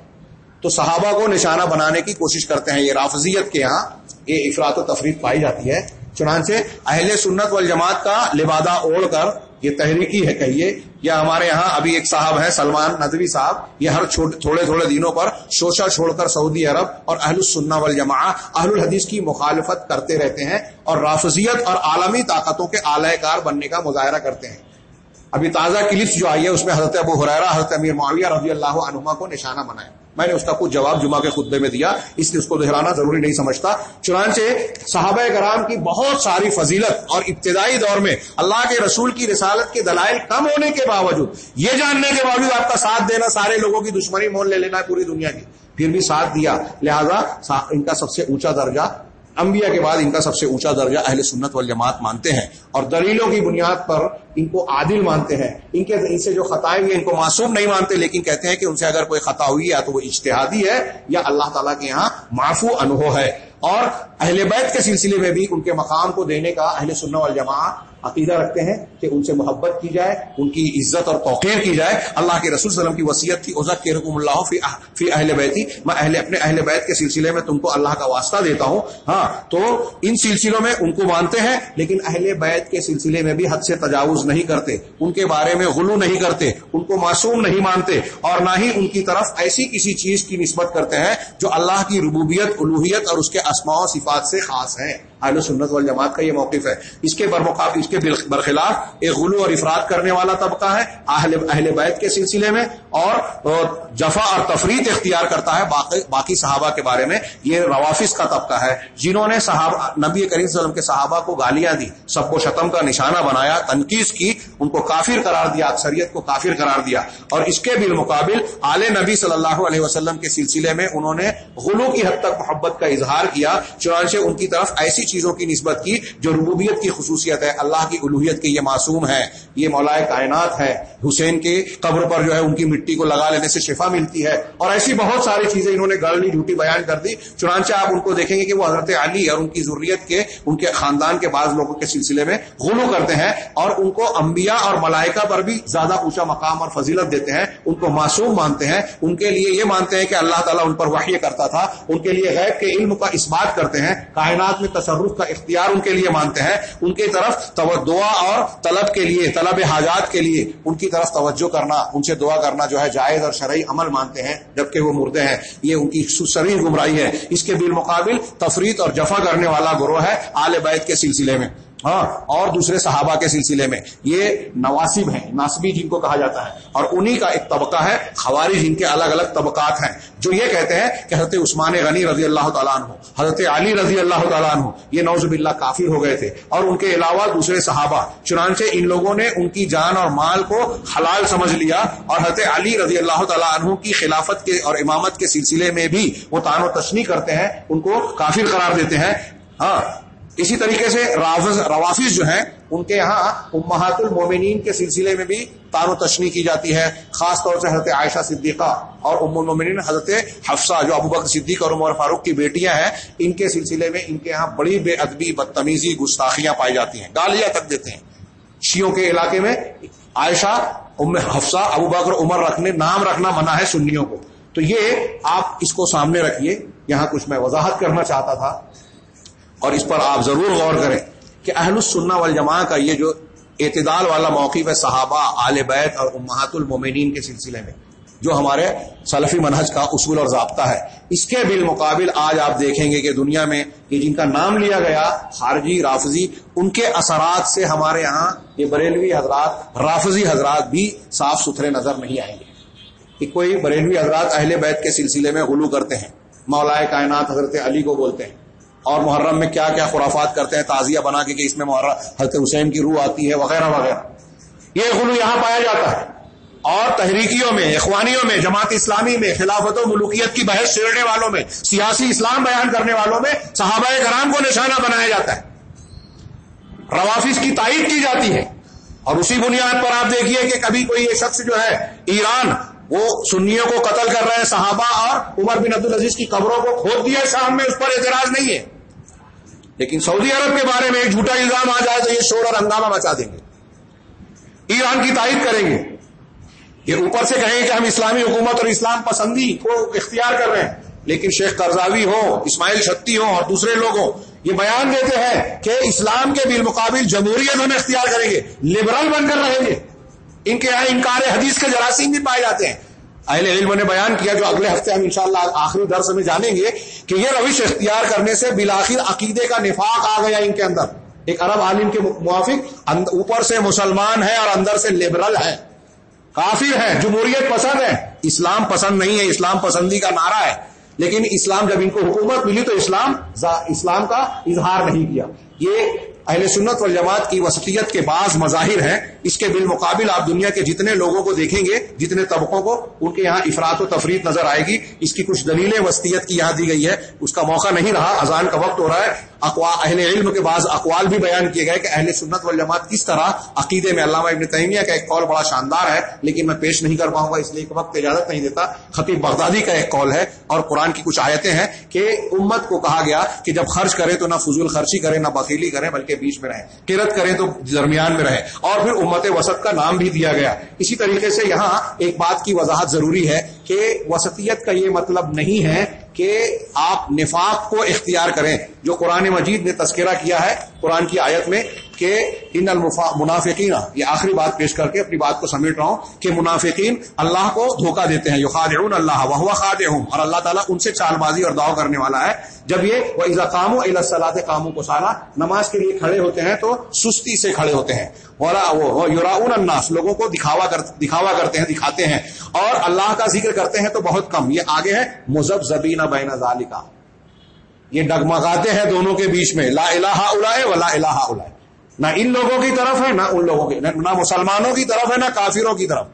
تو صحابہ کو نشانہ بنانے کی کوشش کرتے ہیں۔ یہ رافضیت کے یہاں یہ افراد و تفریح پائی جاتی ہے۔ چنانچہ اہل سنت والجماعت کا لبادہ اوڑھ کر یہ تحریکی ہے کہیے، یا ہمارے یہاں ابھی ایک صاحب ہے سلمان ندوی صاحب، یہ ہر تھوڑے تھوڑے دنوں پر شوشا چھوڑ کر سعودی عرب اور اہل السنہ والجماع اہل الحدیث کی مخالفت کرتے رہتے ہیں اور رافضیت اور عالمی طاقتوں کے اعلی کار بننے کا مظاہرہ کرتے ہیں۔ ابھی تازہ کلپس جو آئی ہے، اس میں حضرت ابو حرارہ حضرت امیر معاویہ رضی اللہ عنما کو نشانہ بنایا۔ میں نے اس کا کچھ جواب جمعہ کے خطبے میں دیا، اس لیے اس کو دہرانا ضروری نہیں سمجھتا۔ چنانچہ صحابہ کرام کی بہت ساری فضیلت اور ابتدائی دور میں اللہ کے رسول کی رسالت کے دلائل کم ہونے کے باوجود، یہ جاننے کے باوجود آپ کا ساتھ دینا، سارے لوگوں کی دشمنی مول لے لینا ہے پوری دنیا کی۔ پھر بھی ساتھ دیا، لہذا ان کا سب سے اونچا درجہ انبیاء کے بعد ان کا سب سے اونچا درجہ اہل سنت والجماعت مانتے ہیں اور دلیلوں کی بنیاد پر ان کو عادل مانتے ہیں ان کے ان سے جو خطائیں ہوئی ان کو معصوم نہیں مانتے لیکن کہتے ہیں کہ ان سے اگر کوئی خطا ہوئی یا تو وہ اجتہادی ہے یا اللہ تعالیٰ کے یہاں معفو انہو ہے اور اہل بیت کے سلسلے میں بھی ان کے مقام کو دینے کا اہل سنت والجماعت عقیدہ رکھتے ہیں کہ ان سے محبت کی جائے، ان کی عزت اور توقیر کی جائے۔ اللہ کے رسول وسلم کی وصیت تھی، عزت کے رکم اللہ فی فی اہل بیتی۔ میں اہل، اپنے اہل بیت کے سلسلے میں تم کو اللہ کا واسطہ دیتا ہوں۔ ہاں تو ان سلسلوں میں ان کو مانتے ہیں، لیکن اہل بیت کے سلسلے میں بھی حد سے تجاوز نہیں کرتے۔ ان کے بارے میں غلو نہیں کرتے، ان کو معصوم نہیں مانتے۔ اور نہ ہی ان کی طرف ایسی کسی چیز کی نسبت کرتے ہیں جو اللہ کی ربوبیت الوحیت اور اس کے اسماع و صفات سے خاص ہے اہل سنت والجماعت کا یہ موقف ہے۔ اس کے برمقاب اس کے برخلاف ایک غلو اور افراد کرنے والا طبقہ ہے، اہل اہل بیت کے سلسلے میں، اور جفا اور تفریح اختیار کرتا ہے باقی باقی صحابہ کے بارے میں۔ یہ روافظ کا طبقہ ہے۔ جنہوں نے صحابہ نبی کریم صلی اللہ علیہ وسلم کے صحابہ کو گالیاں دی، سب کو شتم کا نشانہ بنایا، تنقید کی، ان کو کافر قرار دیا، اکثریت کو کافر قرار دیا۔ اور اس کے بالمقابل آل نبی صلی اللہ علیہ وسلم کے سلسلے میں انہوں نے غلو کی حد تک محبت کا اظہار کیا، چنانچہ ان کی طرف ایسی چیزوں کی نسبت کی جو ربوبیت کی خصوصیت ہے، اللہ کی الوحیت کے یہ معصوم ہے، یہ مولائے کائنات ہے۔ حسین کے قبر پر جو ہے، ان کی مٹی کو لگا لینے سے شفا ملتی ہے۔ اور ایسی بہت ساری چیزیں انہوں نے گڑ جھوٹی بیان کر دی۔ چنانچہ آپ ان کو دیکھیں گے کہ وہ حضرت علی اور ان کی ضروریت کے، ان کے خاندان کے بعض لوگوں کے سلسلے میں غلو کرتے ہیں اور ان کو انبیاء اور ملائکہ پر بھی زیادہ اونچا مقام اور فضیلت دیتے ہیں۔ ان کو معصوم مانتے ہیں۔ ان کے لیے یہ مانتے ہیں کہ اللہ تعالیٰ ان پر وحی کرتا تھا۔ ان کے لیے غیب کے علم کا اس بات کرتے ہیں۔ کائنات میں تصور تصرف کا اختیار ان کے لیے مانتے ہیں، ان کی طرف دعا اور طلب کے لیے، طلب حاجات کے لیے ان کی طرف توجہ کرنا، ان سے دعا کرنا جو ہے جائز اور شرعی عمل مانتے ہیں، جبکہ وہ مردے ہیں۔ یہ ان کی شریر گمراہی ہے۔ اس کے بالمقابل تفریح اور جفا کرنے والا گروہ ہے آل بیت کے سلسلے میں۔ ہاں اور دوسرے صحابہ کے سلسلے میں۔ یہ نواسب ہیں، ناسبی جن کو کہا جاتا ہے۔ اور انہی کا ایک طبقہ ہے خواری جن کے الگ الگ طبقات ہیں۔ جو یہ کہتے ہیں کہ حضرت عثمان غنی رضی اللہ تعالیٰ عنہ، حضرت علی رضی اللہ تعالیٰ عنہ، یہ نوزب اللہ کافر ہو گئے تھے۔ اور ان کے علاوہ دوسرے صحابہ، چنانچہ ان لوگوں نے ان کی جان اور مال کو حلال سمجھ لیا۔ اور حضرت علی رضی اللہ تعالیٰ عنہ کی خلافت کے اور امامت کے سلسلے میں بھی وہ تان و تشنی کرتے ہیں، ان کو کافر قرار دیتے ہیں۔ ہاں اسی طریقے سے روافظ جو ہیں، ان کے یہاں امہات المومنین کے سلسلے میں بھی تار و تشنی کی جاتی ہے، خاص طور سے حضرت عائشہ صدیقہ اور ام المومنین، حضرت حفصہ، جو ابو بکر صدیق اور عمر فاروق کی بیٹیاں ہیں، ان کے سلسلے میں ان کے یہاں بڑی بے ادبی، بدتمیزی، گستاخیاں پائی جاتی ہیں، گالیاں تک دیتے ہیں۔ شیوں کے علاقے میں عائشہ، ام حفصہ، ابو بکر، عمر رکھنے، نام رکھنا منع ہے سنیوں کو۔ تو یہ آپ اس کو سامنے رکھیے، یہاں کچھ میں وضاحت کرنا چاہتا تھا۔ اور اس پر آپ ضرور غور کریں کہ اہل السنہ والجماع کا یہ جو اعتدال والا موقف ہے صحابہ، آل بیت اور امہات المومنین کے سلسلے میں، جو ہمارے سلفی منہج کا اصول اور ضابطہ ہے۔ اس کے بالمقابل آج آپ دیکھیں گے کہ دنیا میں یہ جن کا نام لیا گیا، خارجی، رافضی، ان کے اثرات سے ہمارے ہاں یہ بریلوی حضرات، رافضی حضرات بھی صاف ستھرے نظر نہیں آئیں گے۔ کہ کوئی بریلوی حضرات اہل بیت کے سلسلے میں غلو کرتے ہیں۔ مولائے کائنات حضرت علی کو بولتے ہیں۔ اور محرم میں کیا کیا خرافات کرتے ہیں تازیہ بنا کے کہ اس میں محرم، حضرت حسین کی روح آتی ہے، وغیرہ وغیرہ۔ یہ غلو یہاں پایا جاتا ہے۔ اور تحریکیوں میں، اخوانیوں میں، جماعت اسلامی میں، خلافت و ملوکیت کی بحث چھیڑنے والوں میں، سیاسی اسلام بیان کرنے والوں میں صحابہ کرام کو نشانہ بنایا جاتا ہے۔ روافظ کی تائید کی جاتی ہے۔ اور اسی بنیاد پر آپ دیکھیے کہ کبھی کوئی یہ شخص جو ہے، ایران، وہ سنیوں کو قتل کر رہے ہیں صحابہ اور عمر بن عبد العزیز کی قبروں کو کھود دیا شام میں، اس پر اعتراض نہیں ہے۔ لیکن سعودی عرب کے بارے میں ایک جھوٹا الزام آ جائے تو یہ شور اور ہنگامہ مچا دیں گے۔ ایران کی تائید کریں گے۔ یہ اوپر سے کہیں کہ ہم اسلامی حکومت اور اسلام پسندی کو اختیار کر رہے ہیں، لیکن شیخ کرزاوی ہو اسماعیل چھتی ہو اور دوسرے لوگ ہوں، یہ بیان دیتے ہیں کہ اسلام کے بالمقابل جمہوریت ہم اختیار کریں گے، لبرل بن کر رہیں گے۔ ان کے یہاں انکار حدیث کے جراثیم بھی پائے جاتے ہیں۔ اہل علم نے بیان کیا جو اگلے ہفتے ہم انشاءاللہ آخری درس میں جانیں گے کہ یہ روش اختیار کرنے سے بلاخر عقیدے کا نفاق آ گیا ان کے اندر۔ ایک عرب عالم کے موافق اوپر سے مسلمان ہے اور اندر سے لبرل ہے۔ کافر ہے، جمہوریت پسند ہے۔ اسلام پسند نہیں ہے، اسلام پسندی کا نعرہ ہے۔ لیکن اسلام جب ان کو حکومت ملی تو اسلام اسلام کا اظہار نہیں کیا۔ یہ اہل سنت والجماعت کی وسطیت کے بعض مظاہر ہیں۔ اس کے بالمقابل آپ دنیا کے جتنے لوگوں کو دیکھیں گے، جتنے طبقوں کو، ان کے یہاں افراد و تفریح نظر آئے گی۔ اس کی کچھ دلیلیں وسطیت کی یہاں دی گئی ہے اس کا موقع نہیں رہا۔ اذان کا وقت ہو رہا ہے۔ اہل علم کے بعض اقوال بھی بیان کیے گئے کہ اہل سنت والجماعت کس طرح عقیدے میں علامہ ابن تیمیہ کا ایک قول بڑا شاندار ہے، لیکن میں پیش نہیں کر پاؤں گا، اس لیے ایک وقت اجازت نہیں دیتا۔ خطیب بغدادی کا ایک قول ہے اور قرآن کی کچھ آیتیں ہیں کہ امت کو کہا گیا کہ جب خرچ کرے تو نہ فضول خرچی کرے نہ بخیلی کرے بلکہ بیچ میں رہے کرت کریں تو درمیان میں رہے اور پھر امت وسط کا نام بھی دیا گیا۔ اسی طریقے سے یہاں ایک بات کی وضاحت ضروری ہے کہ وسطیت کا یہ مطلب نہیں ہے کہ آپ نفاق کو اختیار کریں، جو قرآن مجید نے تذکرہ کیا ہے، قرآن کی آیت میں کہ ان منافقین، یہ آخری بات پیش کر کے اپنی بات کو سمیٹ رہا ہوں کہ منافقین اللہ کو دھوکہ دیتے ہیں جو خاد اللہ وہ خاد اور اللہ تعالیٰ ان سے چال بازی اور دعو کرنے والا ہے۔ جب یہ وہ عزا کام صلاح کاموں کو سارا نماز کے لیے کھڑے ہوتے ہیں تو سستی سے کھڑے ہوتے ہیں۔ یوراون الناس، لوگوں کو دکھاوا دکھاوا کرتے ہیں، دکھاتے ہیں۔ اور اللہ کا ذکر کرتے ہیں تو بہت کم۔ یہ آگے ہے مذہب زبین بین ذالکا یہ ڈگمگاتے ہیں دونوں کے بیچ میں، لا الہ اولائے و لا الہ اولائے نہ ان لوگوں کی طرف ہے، نہ ان لوگوں کی، نہ مسلمانوں کی طرف ہے، نہ کافروں کی طرف۔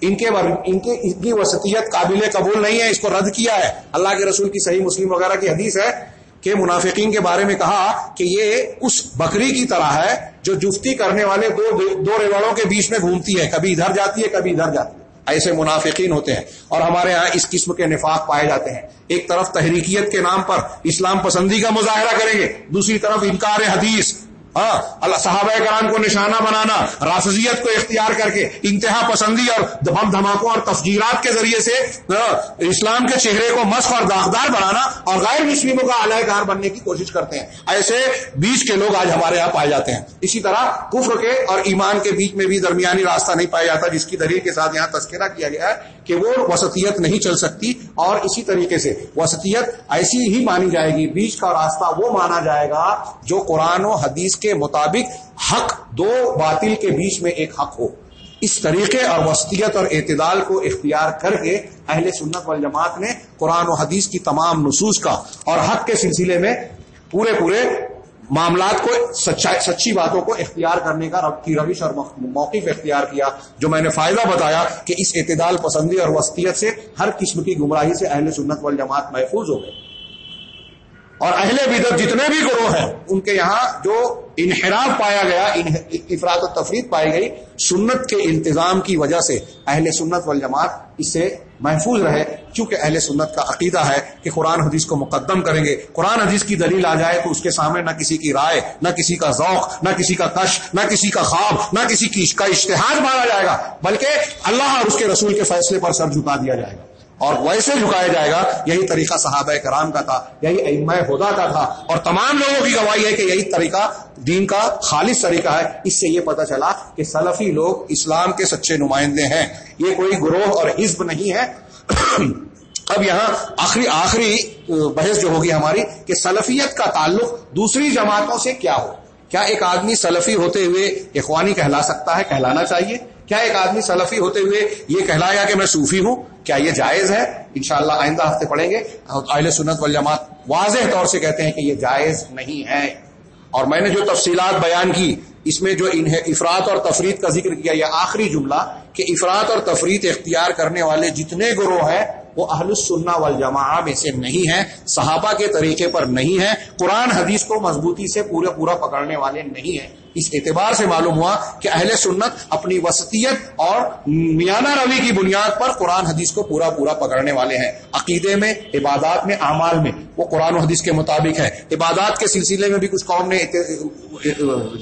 ان کے ان کے ان کی وسطیت قابل قبول نہیں ہے، اس کو رد کیا ہے۔ اللہ کے رسول کی صحیح مسلم وغیرہ کی حدیث ہے کہ منافقین کے بارے میں کہا کہ یہ اس بکری کی طرح ہے جو جفتی کرنے والے دو دو ریوڑوں کے بیچ میں گھومتی ہے، کبھی ادھر جاتی ہے، کبھی ادھر جاتی ہے۔ ایسے منافقین ہوتے ہیں اور ہمارے ہاں اس قسم کے نفاق پائے جاتے ہیں۔ ایک طرف تحریکیت کے نام پر اسلام پسندی کا مظاہرہ کریں گے، دوسری طرف انکار حدیث ہاں، اللہ صحابہ کرام کو نشانہ بنانا رافضیت کو اختیار کر کے انتہا پسندی اور بم دھماکوں اور تفجیرات کے ذریعے سے اسلام کے چہرے کو مسخ اور داغدار بنانا اور غیر مسلموں کا علیہ کار بننے کی کوشش کرتے ہیں۔ ایسے بیچ کے لوگ آج ہمارے یہاں پائے جاتے ہیں۔ اسی طرح کفر کے اور ایمان کے بیچ میں بھی درمیانی راستہ نہیں پایا جاتا، جس کی دلیل کے ساتھ یہاں تذکرہ کیا گیا ہے۔ کہ وہ وسطیت نہیں چل سکتی اور اسی طریقے سے وسطیت ایسی ہی مانی جائے گی، بیچ کا راستہ وہ مانا جائے گا جو قرآن و حدیث کے مطابق حق دو باطل کے بیچ میں ایک حق ہو۔ اس طریقے اور وسطیت اور اعتدال کو اختیار کر کے اہل سنت والجماعت نے قرآن و حدیث کی تمام نصوص کا اور حق کے سلسلے میں پورے پورے معاملات کو سچی باتوں کو اختیار کرنے کا رب کی روش اور موقف اختیار کیا، جو میں نے فائدہ بتایا کہ اس اعتدال پسندی اور وسطیت سے ہر قسم کی گمراہی سے اہل سنت والجماعت محفوظ ہو گئے۔ اور اہل بدت جتنے بھی گروہ ہیں، ان کے یہاں جو انحراف پایا گیا افراد و تفریح پائی گئی، سنت کے انتظام کی وجہ سے اہل سنت والجماعت اس سے محفوظ رہے، چونکہ اہل سنت کا عقیدہ ہے کہ قرآن حدیث کو مقدم کریں گے۔ قرآن حدیث کی دلیل آ جائے تو اس کے سامنے نہ کسی کی رائے، نہ کسی کا ذوق، نہ کسی کا کش، نہ کسی کا خواب، نہ کسی کی کا اشتہار مارا جائے گا، بلکہ اللہ اور اس کے رسول کے فیصلے پر سر جھکا دیا جائے گا۔ اور ویسے جھکایا جائے گا، یہی طریقہ صحابہ کرام کا تھا، یہی ام خدا کا تھا۔ اور تمام لوگوں کی گواہی ہے کہ یہی طریقہ دین کا خالص طریقہ ہے۔ اس سے یہ پتہ چلا کہ سلفی لوگ اسلام کے سچے نمائندے ہیں۔ یہ کوئی گروہ اور حزب نہیں ہے۔ <clears throat> اب یہاں آخری آخری بحث جو ہوگی ہماری کہ سلفیت کا تعلق دوسری جماعتوں سے کیا ہو؟ کیا ایک آدمی سلفی ہوتے ہوئے اخوانی کہلا سکتا ہے؟ کہلانا چاہیے۔ کیا ایک آدمی سلفی ہوتے ہوئے یہ کہلایا کہ میں صوفی ہوں؟ کیا یہ جائز ہے؟ انشاءاللہ آئندہ ہفتے پڑھیں گے۔ اہل سنت والجماعت واضح طور سے کہتے ہیں کہ یہ جائز نہیں ہے۔ اور میں نے جو تفصیلات بیان کی، اس میں جو انہیں افراد اور تفریح کا ذکر کیا، یہ آخری جملہ کہ افراد اور تفریح اختیار کرنے والے جتنے گروہ ہیں، وہ اہل السنہ والجماع میں سے نہیں ہے صحابہ کے طریقے پر نہیں ہے قرآن حدیث کو مضبوطی سے پورے پورا پکڑنے والے نہیں ہیں۔ اس اعتبار سے معلوم ہوا کہ اہل سنت اپنی وسطیت اور میانہ روی کی بنیاد پر قرآن حدیث کو پورا پورا پکڑنے والے ہیں۔ عقیدے میں، عبادات میں، اعمال میں۔ وہ قرآن و حدیث کے مطابق ہے عبادات کے سلسلے میں بھی کچھ قوم نے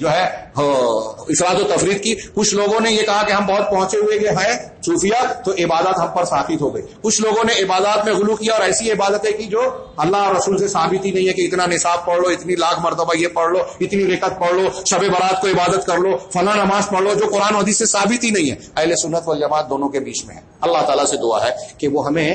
جو ہے افراد و تفریح کی۔ کچھ لوگوں نے یہ کہا کہ ہم بہت پہنچے ہوئے ہیں صوفیہ، تو عبادات ہم پر ثابت ہو گئی کچھ لوگوں نے عبادات میں غلو کیا اور ایسی عبادتیں کی جو اللہ اور رسول سے ثابت ہی نہیں ہے کہ اتنا نصاب پڑھ لو، اتنی لاکھ مرتبہ یہ پڑھ لو، اتنی رکت پڑھ لو، شب رات کو عبادت کر لو، فلاں نماز پڑھ لو، جو قرآن حدیث سے ثابت ہی نہیں ہے۔ اہل سنت والجماعت دونوں کے بیچ میں ہے۔ اللہ تعالیٰ سے دعا ہے کہ وہ ہمیں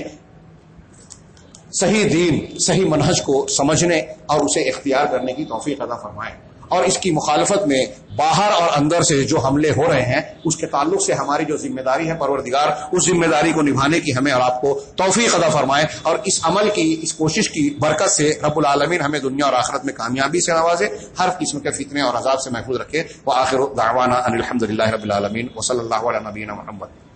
صحیح دین، صحیح منہج کو سمجھنے اور اسے اختیار کرنے کی توفیق ادا فرمائیں اور اس کی مخالفت میں باہر اور اندر سے جو حملے ہو رہے ہیں، اس کے تعلق سے ہماری جو ذمہ داری ہے پروردگار، اس ذمہ داری کو نبھانے کی ہمیں اور آپ کو توفیق ادا فرمائے اور اس عمل کی، اس کوشش کی برکت سے رب العالمین ہمیں دنیا اور آخرت میں کامیابی سے نوازے، ہر قسم کے فتنے اور عذاب سے محفوظ رکھے۔ وہ آخر دعوانا ان الحمد للہ رب العالمین و صلی اللہ علیہ نبین محمد۔